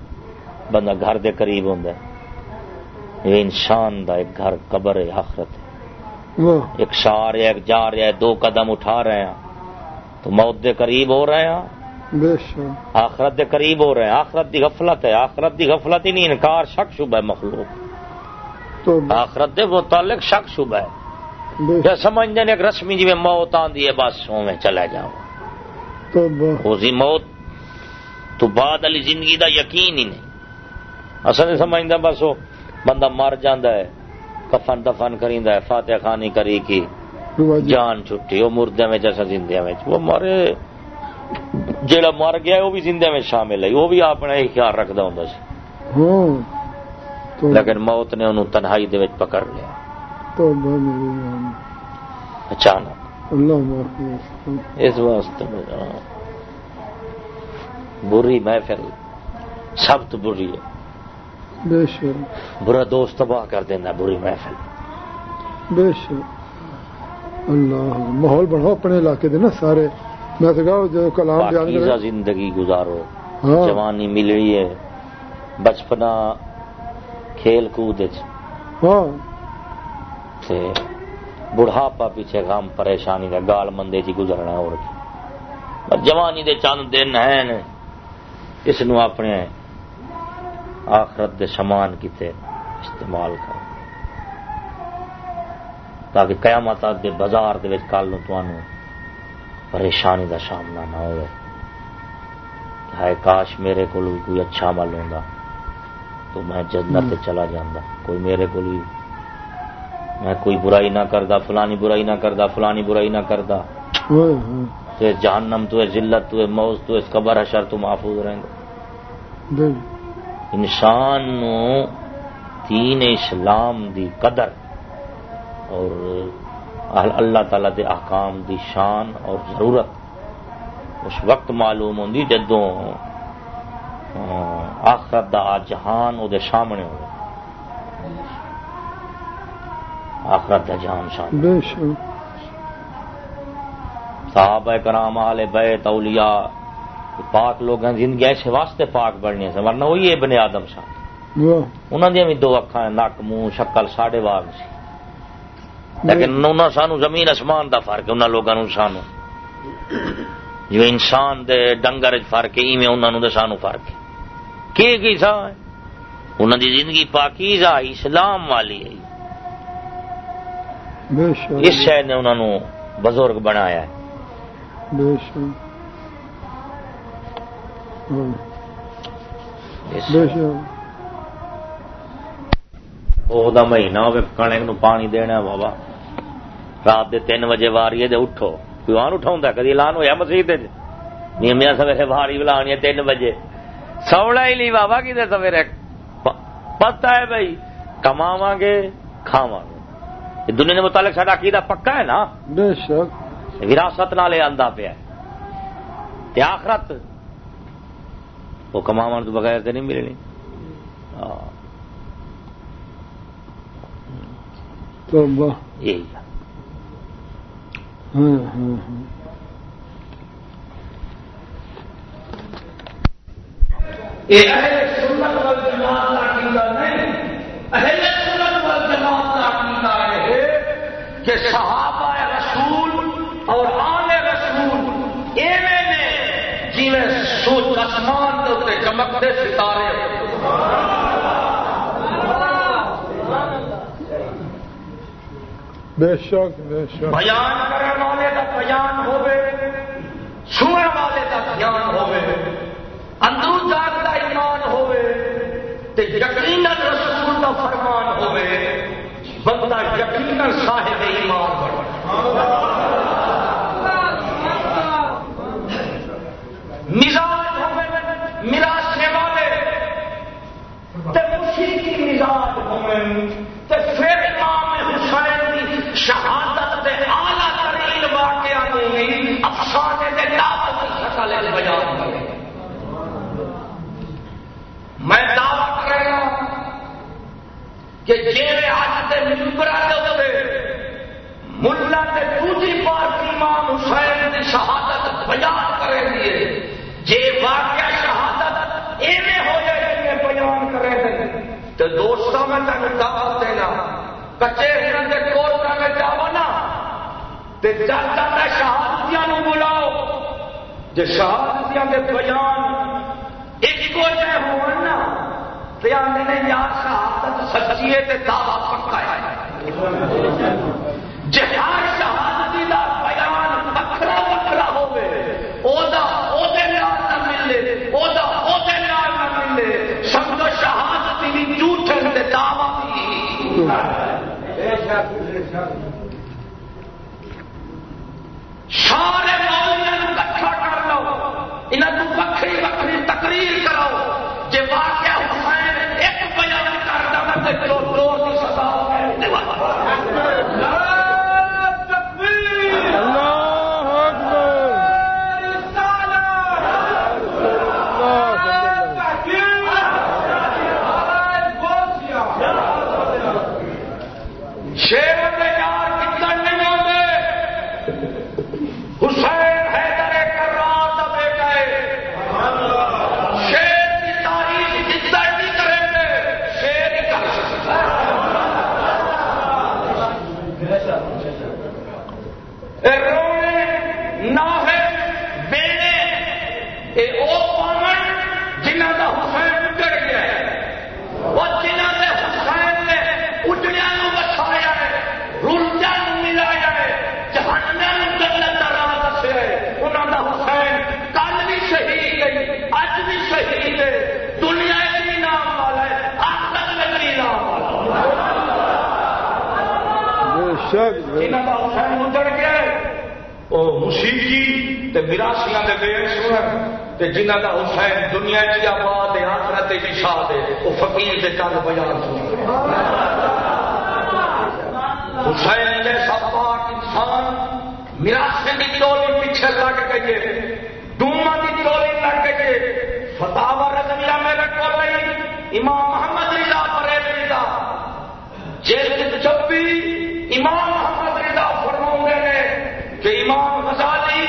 بندہ گھر دے قریب ہوں یہ انسان دا ایک گھر قبر ہے آخرت ہے۔ ایک سار ہے ایک جا رہا ہے دو قدم اٹھا رہے ہیں۔ تو موت دے قریب ہو رہے ہیں۔ بے آخرت دے قریب ہو رہے ہیں۔ آخرت دی غفلت ہے۔ آخرت دی غفلت ہی نہیں انکار شک شبہ ہے مخلوق آخرت دے متعلق شک شبہ ہے۔ بے کیا سمجھتے ہیں ایک رسمی جی میں موت آندی ہے بس میں چلے جاؤں۔ اسی موت تو بعد والی زندگی دا یقین ہی نہیں۔ اصل نہیں سمجھتا بس وہ بندہ مر جاندہ ہے کفن دفن کریندا ہے فاتح خانی کری کی جی جان چھٹی وہ مردے میں جیسا زندے میں وہ مرے۔ جیڑا مر گیا ہے وہ بھی زندے میں شامل ہے۔ وہ بھی اپنا ہی خیال رکھتا ہوں سی۔ ہاں لیکن موت نے انہوں تنہائی دے وچ پکڑ لیا۔ اچانک۔ اللہ اس واسطے۔ بری محفل سب تو بری ہے۔ بے شک۔ برا دوست تباہ کر دینا بری محفل۔ بے شک۔ اللہ ماحول بناؤ اپنے علاقے دے نا سارے۔ میں تو کہا جو کلام پاکیزہ زندگی گزارو۔ ہاں۔ جوانی مل رہی ہے۔ بچپنا کھیل کود ہاں۔ تے بڑھاپا پیچھے غم، پریشانی کا گال مندے جی گزرنا اور جوانی دے چند دن ہیں۔ اس نو اپنے آخرت دے سامان کیتے استعمال کر۔ تاکہ قیامت دے بازار دے وچ کل نو پریشانی دا سامنا نہ ہوئے۔ ہائے کاش میرے کو کوئی اچھا عمل ہوندا تو میں جنت چلا جاندہ کوئی میرے کو میں کوئی برائی نہ کردا فلانی برائی نہ کردا فلانی برائی نہ کردا تو جہنم تو ذلت تو موز تو اس قبر حشر تو محفوظ رہیں گے۔ انسان نو دین اسلام دی قدر اور اللہ تعالی دے احکام دی شان اور ضرورت۔ اس وقت معلوم ہوندی جدوں آخرت دا جہان دے سامنے ہو آخرت دا جہان سامنے بے شک۔ صحابہ کرام آل بیت اولیاء پاک لوگ ہیں زندگی ایسے واسطے پاک بڑھنے سے ورنہ وہی ابن آدم سا واہ۔ انہوں نے بھی دو اکھاں ہیں، نک منہ شکل ساڑھے واگ سی۔ لیکن انہوں سانو زمین اسمان دا فرق ہے انہوں لوگوں نو سانو۔ جو انسان دے ڈنگر فرق ہے ایویں انہوں نے دے سانو فرق ہے۔ کی کی سا ہے؟ انہوں دی زندگی پاکیزہ اسلام والی ہے۔ اس شہر نے انہوں نے بزرگ بنایا ہے۔ بے شک۔ ہاں۔ اس بے شک۔ وہ دا مہینہ ہوے کਣک نو پانی دینا ہے بابا۔ رات دے تین بجے واری ہے اٹھو۔ کوئی آن اٹھاؤں کدی اعلان ہویا مسیح نہیں میاں سویرے واری بلانی ہے تین بجے۔ سوڑا ہی نہیں بابا کدھر سویرے؟ پتہ ہے بھائی کماواں گے کھاواں گے۔ دنیا کے متعلق ساڈا عقیدہ پکا ہے نا؟ بے شک۔ وراثت نال آندا پیا ہے۔ تے آخرت وہ کماون تو بغیر تے نہیں ملنی۔ ہاں توبہ۔ یہی ہاں ہاں ہاں۔ یہ اہل سنت والجماعت کا عقیدہ نہیں۔ اہل کہ صحابہ رسول اور آل رسول ایویں جی سوچ آسمان کے چمکتے ستارے بے شک بے شک۔ بیان کرنے والے کا بیان ہوے سونے والے کا بیان ہوے اندر جات کا ایمان ہوے تے یقین رسول کا فرمان ہوے بندہ یقین صاحب ایمان بنے مزاج ہوے میرا والے تے موسیقی مزاج ہوے تے پھر امام حسین کی شہادت دے اعلی ترین واقعہ نہیں افسانے دے نام کی شکل بیان کرے میں دعوی کر رہا ہوں۔ کہ جیڑے آج دے ممبر دے ملا تے دوسری پارٹی امام حسین کی شہادت بیان کرے دیے جی واقعہ شہادت ایویں ہو جائے جی بیان کرے دے۔ تو دوستوں میں تین دعوت دینا۔ کچے ہرن کے کورٹ میں جاو نا۔ تے جب تک میں شہادتیاں نو بلاؤ جی شہادتیاں کے بیان ایک کو جے ہون نا۔ نے شہادت سچی ہے دعوی پکا ہے۔ شہادتی دا بیان وکھرا وکھرا ہوے دے نہ ملے، او نہ ملے۔ سمجھو شہادتی بھی جھوٹے دعوی سارے مولویاں کٹھا کر لو۔ انہاں تو وکھری وکھری تقریر کرو جے واقعہ حسین ایک بیان کردا تے جو چور دی سزا اللہ اکبر شیر کے یار کتن نہیں آتے حسین حیدر کرار کا بیٹا ہے شیر کی تاریخ کتن نہیں کریں گے شیر ہی کر سکتا ہے رونے نہ ہے بینے اے او پاون جنہ کا حسین اجڑ گیا ہے وہ جنہ نے حسین نے اجڑیا بسایا ہے رلجا ملایا ہے جہنم جنت کا راہ دسیا ہے انہوں کا حسین کل بھی شہید ہے اج بھی شہید ہے دنیا بھی نام والا ہے آخر میں بھی نام والا بے جنہ کا حسین اجڑ گیا وہ موسیقی بے جنہ حسین دنیا کی آباد آخرت کی شاد ہے وہ فقیر دے کل بیان حسین جیسا پاک انسان میراسی کی ٹولی پیچھے لگ گئی ڈوما کی ٹولی لگ گئی فتح رضویہ میرے کو امام محمد رضا بریلوی دا۔ جلد امام محمد رضا فرماؤں نے کہ امام غزالی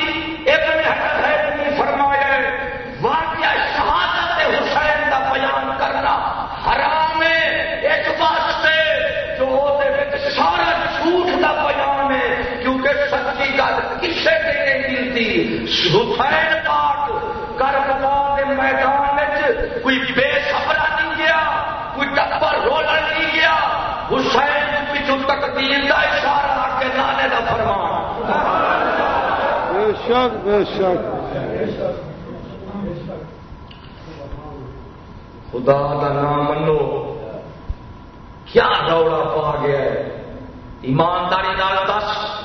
ابن حسین نے فرمایا واقعہ شہادت حسین کا بیان کرنا حرام ہے، ایک واسطے جو سارا جھوٹ کا بیان ہے، کیونکہ سچی گل کسے کے نہیں ملتی۔ حسین پاک کربلا کے میدان کوئی بے خبرا نہیں گیا، کوئی ٹپر رولا نہیں گیا۔ حسین کا اشارہ آ کے لانے کا فرمان۔ بے شک بے شک۔ خدا کا نام منو کیا روڑا پا گیا ہے؟ ایمانداری نال دس۔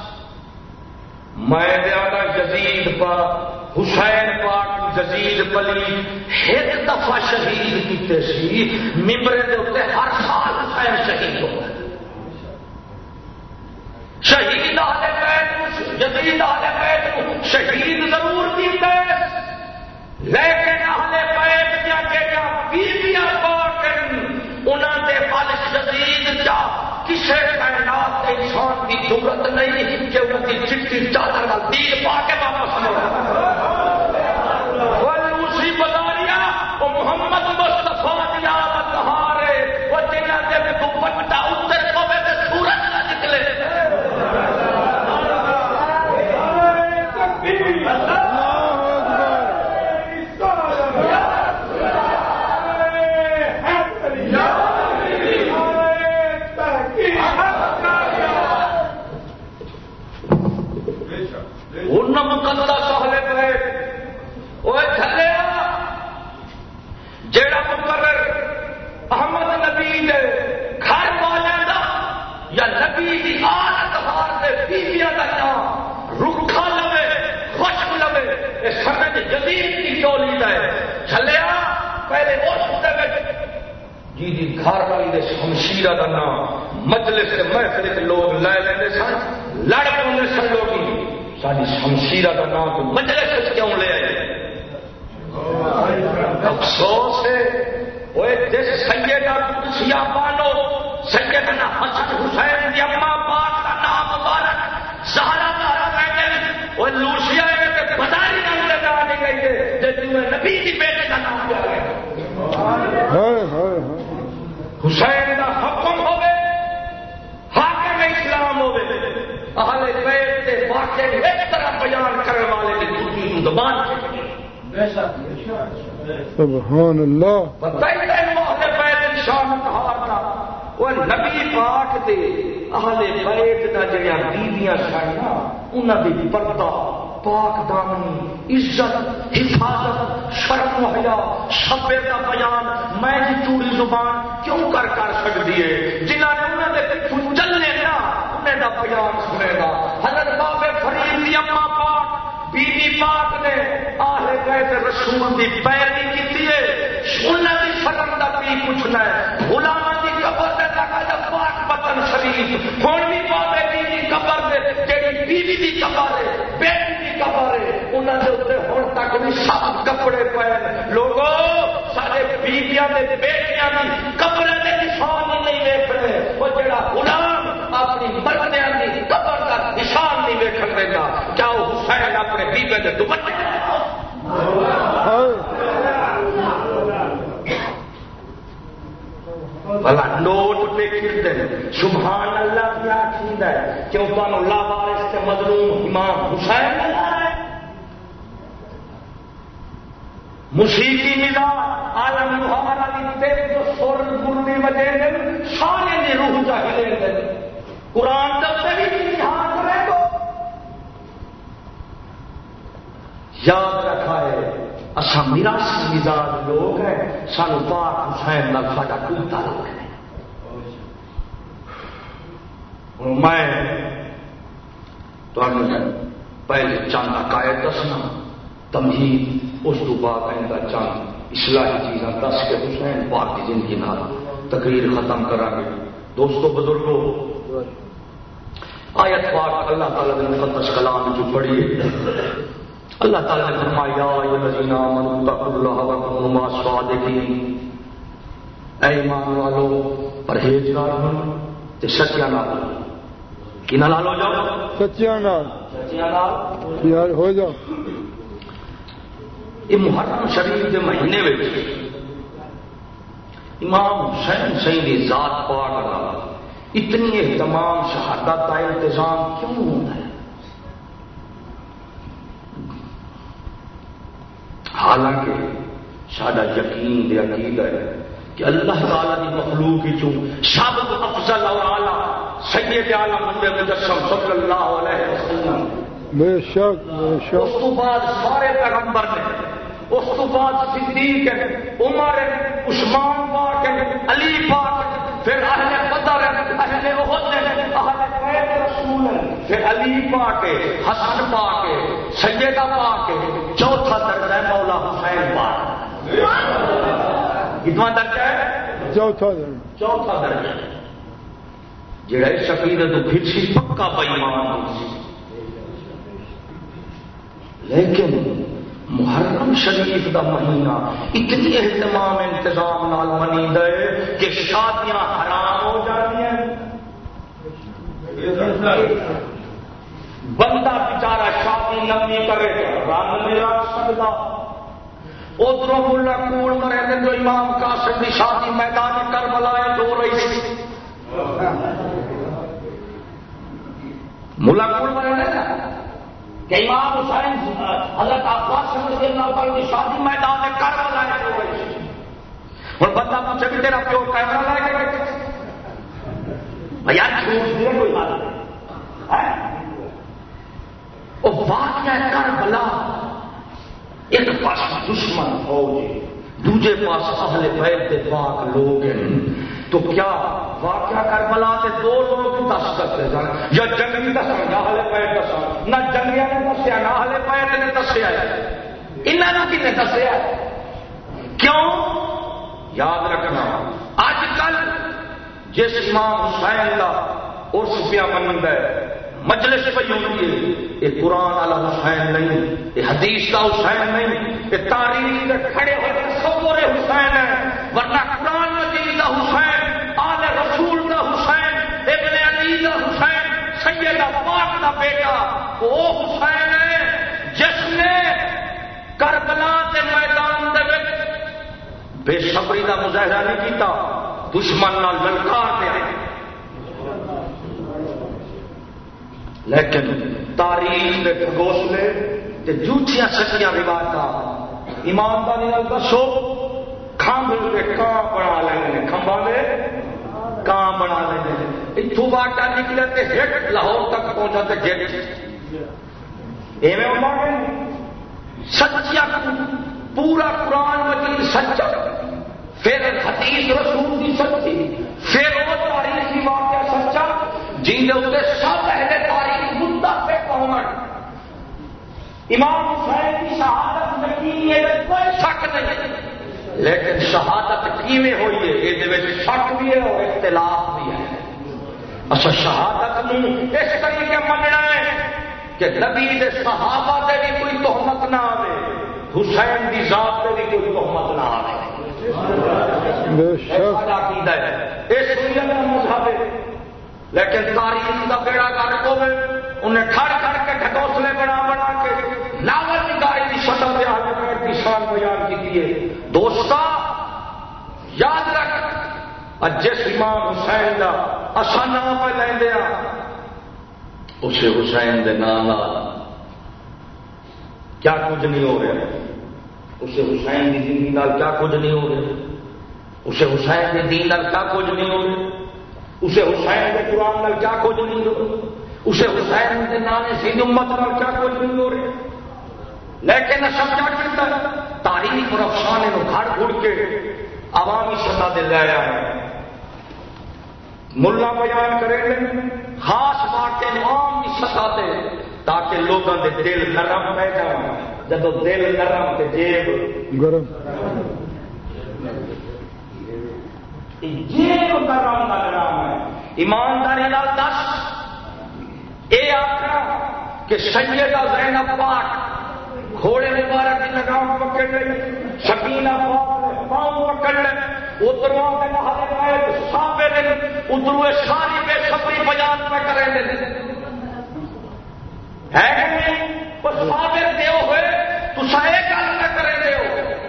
میں زیادہ جزید پا حسین پاک جزید پلی ایک دفعہ شہید کیتے سی۔ ممبرے دے اتنے ہر سال حسین شہید ہو گئے۔ شہید آلے بیت جدید آلے بیت شہید ضرور کیتے لیکن آلے بیت دیا کہ بیبیاں پاکن انہوں دے پل شدید جا، کسے کائنات کے انسان کی ضرورت نہیں کہ انہوں کی چٹی چادر کا دین پا کے واپس لوٹا اسی بلاریا وہ محمد مستفا دیا بتہارے وہ جنہ کے دوپٹا اتر پوے تو سورج نہ نکلے اللہ اکبر جی جی گھر والی دے شمشیر کا نام مجلس سے محفل کے لوگ لے لیں سن لڑ پہ سن لوگ ساری شمشیر کا نام تو مجلس کیوں لے آئے افسوس ہے وہ جس سید کا پانو سیدنا حسن حسین کی اما پاک کا نام مبارک سہارا دارا کہتے وہ لوسیا ہے کہ پتا نہیں نام لگا نہیں گئی ہے نبی کی بیٹے کا نام کیا ہے حسین کا حکم ہوے حاکم اسلام ہوے اہل بیت کے واقعے ایک طرح بیان کرنے والے کی دوسری زبان سبحان اللہ بتائیے اہل بیت شان کہا وہ نبی پاک دے اہل بیت دا جڑیاں بیویاں سن انہاں دی پردہ، پاک دامنی، عزت، حفاظت، شرم حیا، شبے کا بیان، میں ہی چوڑی زبان کیوں کر کر سکتی ہے؟ جنہوں نے انہوں نے پچھو چلنے نا انہیں دا بیان سنے گا حضرت بابے فرید دی اما پاک بی بی پاک نے آہے گئے تھے رسول دی پیروی کی ہے۔ انہیں بھی شرم دا پی پوچھنا ہے۔ غلام دی قبر دے لگا جب پاک بطن شریف۔ ہوں بھی بابے بی بی قبر دے تیری بیوی دی قبر ہے، بیٹی کپڑے انہوں نے اتنے ہوں تک بھی سب کپڑے پے لوگوں سارے بیبیاں بیٹیاں بھی کپڑے کے نشان نہیں ویک رہے وہ جڑا غلام اپنی مردیاں کی کپڑ کا نشان نہیں ویک دینا کیا وہ حسین اپنے بیبے کے دوپٹے بلا نوٹ پہ کھلتے ہیں۔ سبحان اللہ کیا کھیل ہے کیوں تمہیں اللہ بارش سے مظلوم امام حسین۔ موسیقی مزاج عالم محمد علی تیرے جو سور گرنے وجہ سارے نے روح چاہیے قرآن جب سے بھی ہاتھ کرے تو یاد رکھا ہے۔ اچھا میراسی مزاج لوگ ہیں۔ سانو پاک حسین کا ساڈا کوئی تعلق ہے میں پہلے چاند عقائد دسنا۔ تمہید، اس کو بعد آئندہ چاند۔ اسلاحی چیزاں دس کے حسین پاک کی زندگی نال تقریر ختم کرا گے دوستو بزرگوں آیت پاک اللہ تعالیٰ نے مقدس کلام جو پڑھی اللہ تعالیٰ نے فرمایا یا الذین آمنوا تقوا اللہ وکونوا مع الصادقین. اے ایمان والو پرہیزگار بنو تے سچیاں نال۔ کی نال ہو جاؤ؟ سچیاں نال۔ سچیاں نال؟ یار ہو جاؤ۔ یہ محرم شریف کے مہینے میں امام حسین سی ذات پاک کا اتنی اہتمام شہادت کا انتظام کیوں ہوتا ہے حالانکہ سارا یقین عقید ہے کہ اللہ تعالی کی مخلوق کی چوں سب افضل اور اعلی سید عالم مجسم صلی اللہ علیہ وسلم۔ بے شک بے اس شک تو بعد سارے پیغمبر نے اس تو بعد صدیق ہے عمر ہے عثمان پاک ہے علی پاک ہے پھر اہل بدر ہے اہل احد ہے اہل بیت رسول ہے پھر علی پاک ہے حسن پاک ہے سیدہ پاک ہے چوتھا درجہ ہے مولا حسین پاک۔ کتنا درجہ ہے؟ چوتھا دن چوتھا درجہ۔ جڑا اس عقیدت تو پھر سی پکا بےمان لیکن محرم شریف دا مہینہ اتنی اہتمام انتظام نال منی دے کہ شادیاں حرام ہو جاتی ہیں۔ بندہ بچارا شادی نمی کرے رن نہیں رکھ سکتا۔ ادھر ملا کوڑ مرے جو امام قاسم کی شادی میدان کر بلائے دو رہی سی۔ ملا کوڑ مرے کہ امام حسین حضرت عباس رضی اللہ عنہ کی شادی میدان کر بلائے دو رہی سی۔ ہوں بندہ پوچھے بھی تیرا پیو کیمرہ لائے کے بیٹھے بھیا جھوٹ دے کوئی بات نہیں۔ ہاں؟ وہ واقعہ کر بلا ایک پاس دشمن فوج دوجے پاس اہل بیت کے پاک لوگ ہیں۔ تو کیا واقعہ کر بلا کے دو لوگ دس سکتے سن؟ یا جنگی دس یا اہل بیت دس نہ جنگیا نے دسیا، نہ اہل بیت نے دسیا۔ انہوں نے کن دسیا؟ کیوں؟ یاد رکھنا اج کل جس امام حسین کا اس پیا منگا ہے مجلس پہ ہوتی ہے یہ قرآن والا حسین نہیں، یہ حدیث کا حسین نہیں، یہ تاریخ کے کھڑے ہوئے تصور حسین ہے، ورنہ قرآن مجید کا حسین، آل رسول کا حسین، ابن علی کا حسین سید پاک کا بیٹا، وہ حسین ہے جس نے کربلا کے میدان دے بے صبری کا مظاہرہ نہیں کیتا، دشمن نہ للکار دیا لیکن تاریخ کے گوسلے جھوٹیاں سچیاں روایت ایمانداری دسو کمب کے کان بنا لیں کمبا دے؟ کان بنا لیں اتو واٹا نکلے تو ہٹ لاہور تک پہنچا تو گیٹ ایویں سچیا پورا قرآن مجید سچا۔ پھر حدیث رسول کی سچی۔ پھر وہ تاریخ کی واقعہ سچا۔ جن کے سب پہنچ امام حسین کی شہادت یقینی کوئی شک نہیں۔ لیکن شہادت کیویں ہوئی ہے؟ یہ شک بھی ہے اور اختلاف بھی ہے۔ اچھا شہادت اس طریقے مننا ہے کہ نبی دے صحابہ دے بھی کوئی تہمت نہ آئے حسین کی ذات سے بھی کوئی تہمت نہ آئے مذہب لیکن تاریخ کا بیڑا کر ہوئے انہیں کھڑ کھڑ کے ڈھکوسلے بنا بنا کے لاول نگاہ کی شکل پہ آگے کی شان بیان کی ہے۔ یاد رکھ جس امام حسین کا اصا نام پہ لے اسے حسین دے نام کیا کچھ نہیں ہو رہا اسے حسین کی زندگی کیا کچھ نہیں ہو رہا اسے حسین کے دین کیا کچھ نہیں ہو رہا اسے حسین کے قرآن نال کیا کچھ نہیں ہو؟ اسے حسین کے نام سی امت نال کیا کچھ نہیں ہو رہا لیکن سب کیا کرتا تاریخ اور افسانے کو گھڑ گھڑ کے عوامی سطح دے لے آیا ملا بیان کریں گے، خاص واقع عام کی سطح دے تاکہ لوگوں کے دل نرم پہ جان جب دل نرم تے جیب گرم۔ جیب نرم کا نام ہے۔ ایمانداری لال دس۔ یہ آخر کہ سیدہ زینب پاک گھوڑے مبارک کی لگام پکڑ لئی سکینہ پاک پاؤں پکڑ لے ادھر سابے دن ادھر ساری بے سبری بیان پہ کریں دے۔ ہے کہ نہیں؟ سابر دیو ہوئے تو سائے گل نہ کریں دے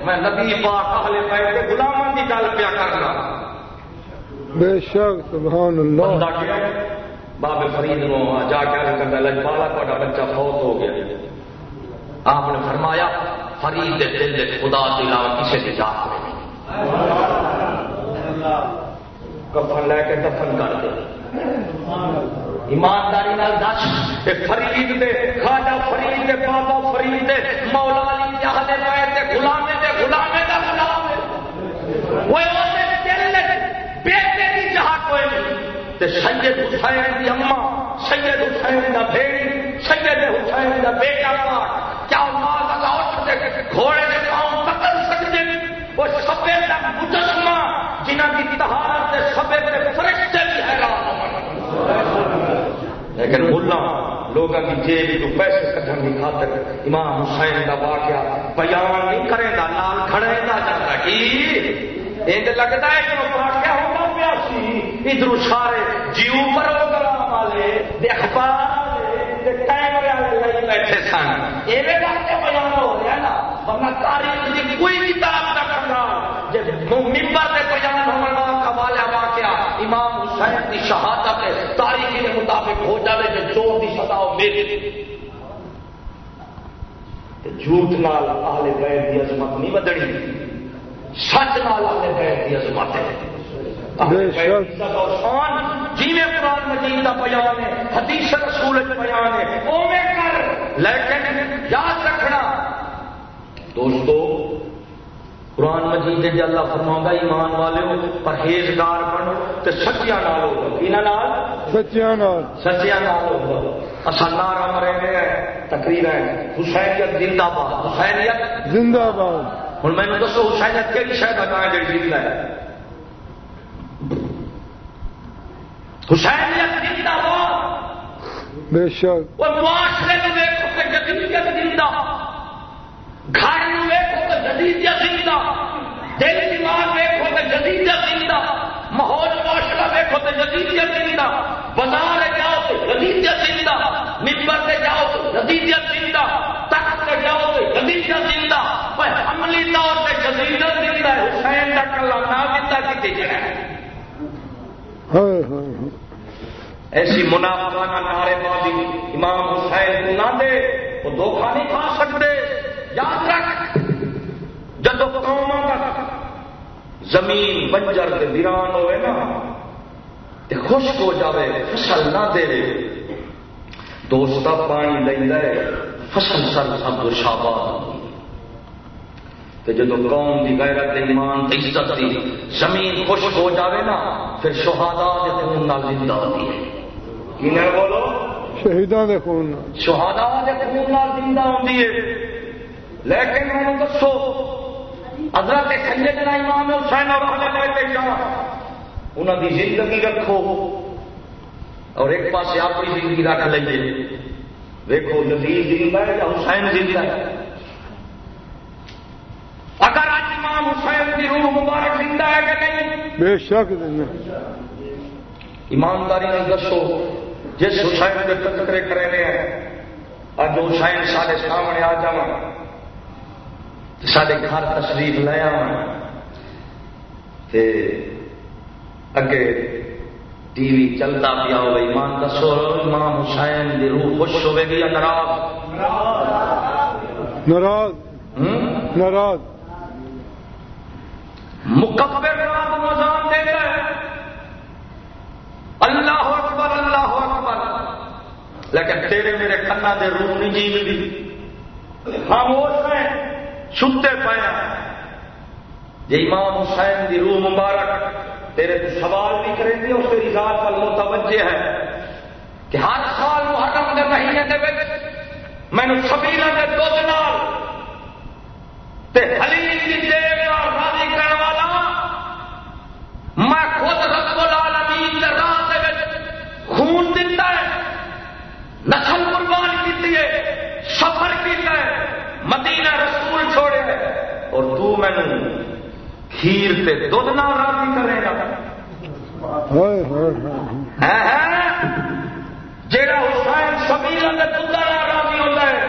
میں نبی پاک اہل بیت کے غلاموں کی گل پیا کرنا۔ بے شک، سبحان اللہ۔ بندہ کیا بابے فرید نو جا کے عرض کرتا لجپالا تھوڑا بچہ فوت ہو گیا۔ آپ نے فرمایا، فرید دے دل دے خدا کے علاوہ کسی کی جات نہیں۔ کفن لے کے دفن کر دے۔ ایمانداری نال دس اے فرید دے خواجہ فرید دے، بابا فرید دے، مولا علی دے دے، غلامے دے غلامے دا غلام ہے وہ اوتے دل دے بیٹے دی جہاں کوئی نہیں تے سید حسین دی اماں، سید حسین دا بھیڑی، سید حسین دا بیٹا پاک کیا ماں اللہ دے گھوڑے دے پاؤں پکڑ سکتے وہ سبے کا مجسمہ جنہ کی تہارت سے سبے کے فرشتے بھی حیران لیکن ملا لوگوں کی جیب جو پیسے کٹن کی خاطر امام حسین کا واقعہ بیان نہیں کرے گا، لال کھڑے گا جاتا کہ لگتا ہے کہ وہ واقعہ ہوتا پیا سی ادھر سارے جیو پروگرام والے اخبار والے کیمرے والے بیٹھے سن۔ یہ بیان ہو رہا نا، ورنہ تاریخ کی کوئی بھی طرف نہ کرنا ممبر سے بیان ہونے کا والا واقعہ، امام حسین کی شہادت تاریخ کے مطابق ہو جائے جو چور کی سزا میرے جھوٹ نال آلے بیت کی عظمت نہیں بدنی سچ نال آلے بیت کی عظمت ہے۔ جی قرآن مجید کا بیان ہے حدیث رسول بیان ہے اوے کر۔ لیکن یاد رکھنا دوستو قرآن مجید جی اللہ فرما ایمان والے ہو پرہیزگار بنو تو سچیا نال ہو یہاں سچیا نال؟ سچیا نال۔ ہو اصل نارا مرے تقریر ہے حسینیت زندہ باد حسینیت۔ زندہ باد۔ ہوں میں دسو حسینت کہڑی شاید بتایا جی زندہ ہے؟ حسینیت زندہ باد۔ بے شک۔ وہ معاشرے میں دیکھو کہ جدیدیت زندہ۔ گھر میں دیکھو کہ جدیدیت زندہ۔ دل دماغ دیکھو کہ جدیدیت زندہ۔ ماحول معاشرہ دیکھو تو جدیدیت زندہ۔ بازار جاؤ تو جدیدیت زندہ۔ ممبر سے جاؤ تو جدیدیت زندہ۔ تخت سے جاؤ تو جدیدیت زندہ۔ پر عملی طور پہ جدیدیت زندہ حسین کا کلا نہ زندہ کی دکھ رہا ہے۔ ایسی منافقانہ نعرے بازی امام حسین کو نہ دے، وہ دھوکھا نہیں کھا سکتے۔ یاد رکھ، جب قوم زمین بنجر ویران ہوئے نا، تے خشک ہو جاوے، فصل نہ دے۔ دوستا پانی لینا ہے، فصل سر سب تو شاباد تے جدو قوم دی غیرت ایمان عزت دی زمین خشک ہو جاوے نا پھر شہادا دے خون نال زندہ ہوتی ہے۔ کی نہ بولو؟ شہیدان دے خون۔ شہادا دے خون نال زندہ ہوتی ہے۔ لیکن میں دسو حضرت سیدنا امام حسین اور اہل بیت کرام انہاں دی زندگی رکھو۔ اور ایک پاسے اپنی زندگی رکھ لئیے دیکھو نزیر زندہ ہے یا حسین زندہ ہے؟ اگر آج امام حسین کی روح مبارک زندہ ہے کہ نہیں؟ بے شک زندہ ایمانداری نے دسو جس حسین کے تذکرے کرے ہیں اج حسین سارے سامنے آ جا سارے گھر تشریف لے تے اگے ٹی وی چلتا پیا ہو ایمان دسو امام حسین دی روح خوش ہوے گی یا ناراض؟ ناراض؟ ناراض۔ مکبر رات مزان دیتا ہے اللہ اکبر اللہ اکبر۔ لیکن تیرے میرے کنا دے روح نہیں جی ملی۔ خاموش ہیں سنتے پایا جی امام حسین دی روح مبارک، تیرے تو سوال بھی کریں گے اس تیری ذات پر متوجہ ہے کہ ہر سال محرم کے مہینے دے وچ میں نے سبیلا کے دو نال حلیم دی دیو نسل قربان کیتی ہے سفر کیتا ہے مدینہ رسول چھوڑے ہے اور تو مینوں کھیر تے دودھ نال راضی کرے گا۔ جیڑا حسین سبیلا دے دودھ نال راضی ہوتا ہے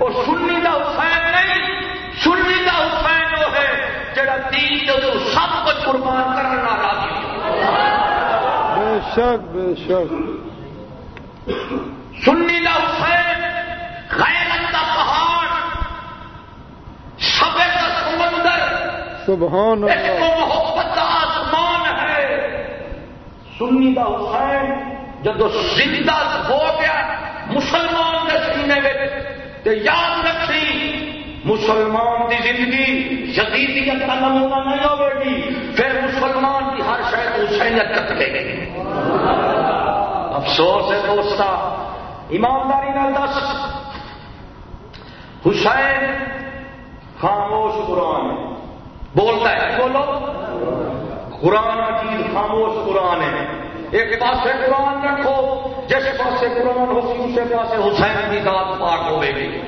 وہ سنی دا حسین نہیں سنی دا حسین وہ ہے جڑا دین تو سب کچھ قربان کرنا راضی بے شک بے شک۔ سنی دا حسین غیرت دا پہاڑ شبے کا سمندر۔ سبحان اللہ۔ محبت کا آسمان ہے۔ سنی دا حسین جب زندہ ہو گیا مسلمان کے سینے میں یاد رکھی مسلمان دی زندگی یزیدیت کا نمونہ نہیں ہوے گی۔ پھر مسلمان کی ہر شاید حسینیت تک لے گی افسوس ہے دوستا ایمانداری نال دس۔ حسین خاموش قرآن ہے۔ بولتا ہے۔ بولو۔ قرآن مجید خاموش قرآن ہے۔ ایک پاسے قرآن رکھو۔ جس پاسے قرآن ہو دوسرے پاسے حسین کی ذات پاک ہوے گی۔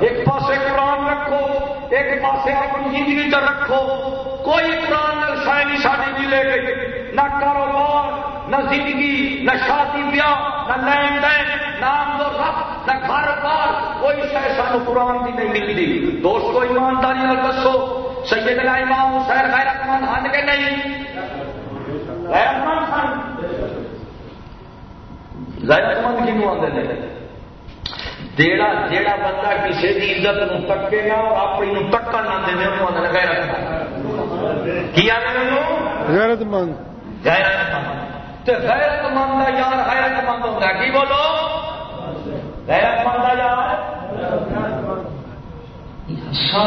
ایک پاسے قرآن رکھو۔ ایک پاسے اپنی زندگی کا رکھو۔ کوئی قرآن نہ شاعری شادی بھی لے گئی۔ نہ کاروبار نہ زندگی نہ شادی بیاہ نہ لین دین نہ آمد و رفت نہ گھر بار کوئی شہ سانو قرآن کی نہیں ملتی۔ دوستو ایمانداری نال دسو سیدنا امام حسین غیرت مند ہن کے نہیں؟ غیرت مند سن۔ غیرت مند جیڑا جیڑا بندہ کسی کی عزت نو تکے گا اور اپنی تکن نہ دے انہوں غیرت مند۔ کی آدھے غیرت مند۔ غیرت مند۔ تے غیرت مند دا یار غیرت مند ہوتا کی بولو؟ غیرت مند دا یار اچھا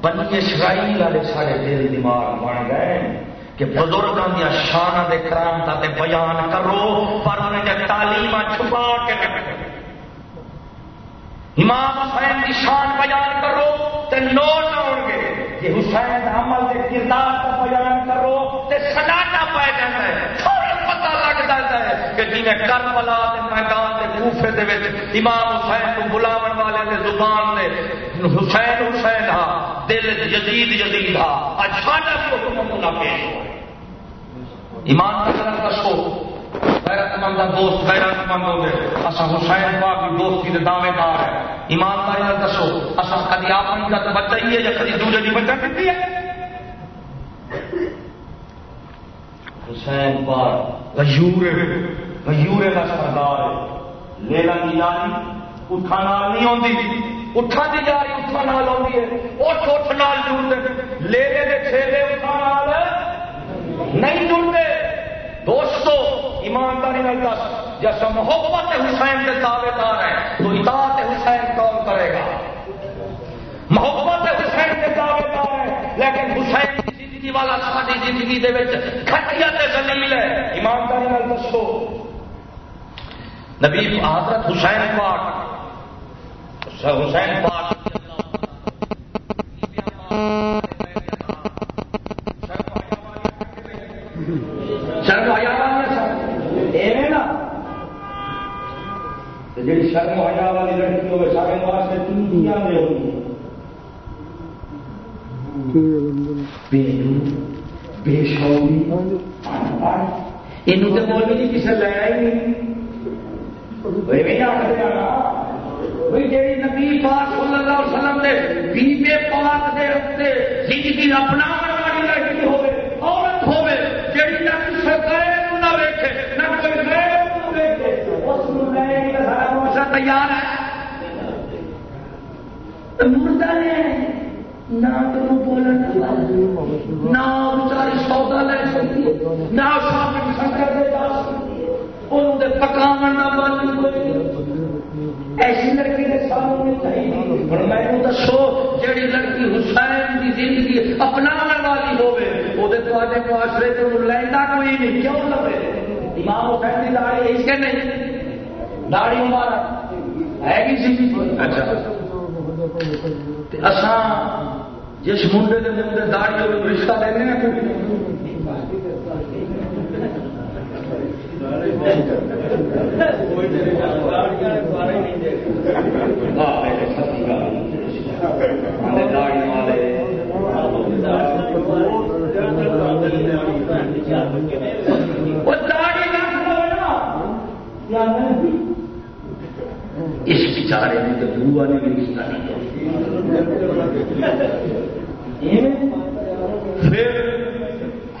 بنی اسرائیل والے سارے دل دماغ بن گئے کہ بزرگوں دیا شان دے کرام تے بیان کرو، پر انہیں تعلیم چھپا کے امام حسین کی شان بیان کرو تو نوٹ آؤ گے۔ کہ حسین عمل کے کردار کا بیان کرو تو سناٹا پہ جانا ہے۔ فوراً پتا لگ جاتا ہے کہ جنہیں کر بلا میدان کے کوفے دے امام حسین کو بلاو والے نے زبان نے حسین حسین ہاں دل جدید جدید ہاں اچھا نہ پیش ہو ایمان کا دسو غیرت مند دوست غیرت مند ہو اصا حسین پاک کی دوستی کے دعوے دار ہے ایمانداری کا دسو اصا کدی اپنی کا بچائی ہے یا کدی دوسرے کی بچا دیتی ہے حسین پاک، غیور غیور کا سردار لیلا کی یاری اٹھا نال نہیں آتی اٹھا دی یاری اٹھا نال آتی ہے۔ اٹھ اٹھ نال جڑتے لیلے دے چھیلے اٹھا نال نہیں جڑتے۔ دوستو، ایمانداری میں دس، جیسا محبت حسین کے دعوے دار ہے، تو اطاعت حسین کون کرے گا؟ محبت حسین کے دعوے دار ہے، لیکن حسین کی والا ساری زندگی دے کھٹیت زلیل ہے ایمانداری میں دسو۔ نبی حضرت حسین پاک حسین پاک جی شرم حیا والی لڑکی ہوگی سارے واسطے تین دنیا میں ہوگی بے شوری یہ بھی کسی لینا ہی نہیں جی نبی پاک صلی اللہ علیہ وسلم دے بیبے پاک دے اتنے زندگی اپنا والی لڑکی ہوگی عورت نہ کسی غیر نہ ویکھے نہ کوئی غیر نہ ویکھے اس سارا تیار ہے مردہ نے نہ تو بولن نہ بچاری سودا لے سکتی۔ نہ شاپنگ سنگر دے جا سکتی انہوں نے پکاو نہ بن کوئی ایسی لڑکی کے سامنے چاہیے پر میں دسو جیڑی لڑکی حسین کی زندگی اپنا والی ہوے وہ معاشرے سے لینا کوئی نہیں۔ کیوں لگے امام حسین کی داڑھی اس کے نہیں۔ داڑھی ہمارا ہے کہ سی اچھا۔ اچھا جس منڈے کے منڈے داڑھی ہوئے رشتہ لینے ہیں اس بیچارے نے تو بوا نے بھی رشتہ پھر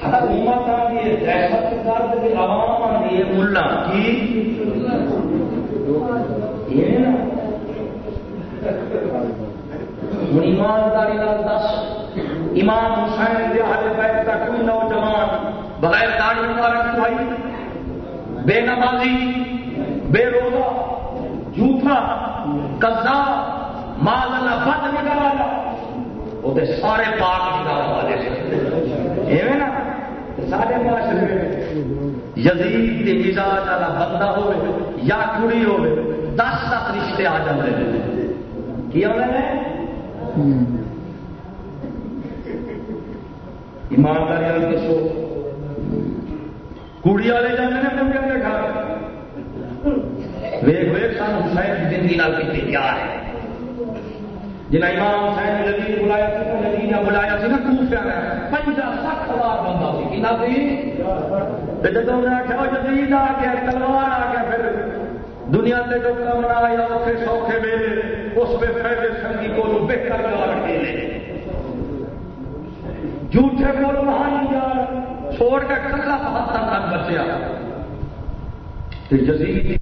حکومت آتی ہے دہشت گرد کی عوام آتی ہے ملا کی ایمانداری دس امام حسین کے حل بیت کا کوئی نوجوان بغیر داڑھی مبارک بھائی بے نمازی بے روزہ جھوٹا قبضہ مال اللہ بند نکالا وہ سارے پاک نکال والے ایویں نا؟ سارے معاشرے یزید کے مزاج والا بندہ ہو یا کڑی ہو دس تک رشتے آ جاتے ہیں۔ کی ہو رہے ہیں؟ ایمانداری دسو کڑی والے جاتے ہیں کڑی والے گھر ویگ ویگ سان حسین کی زندگی نال کی پیار ہے۔ جنا امام حسین نے نبی بلایا سی نبی نے بلایا سی نا میں پنجا بندہ سی کنا سی؟ آخیا جدید آ گیا تلوار آ گیا پھر دنیا کے جو کام آیا اوکھے سوکھے میلے اس پہ فائدے سنگی کو بہتر جا جھوٹے کو مہان چھوڑ کے کلا بہتر تک بچیا جزید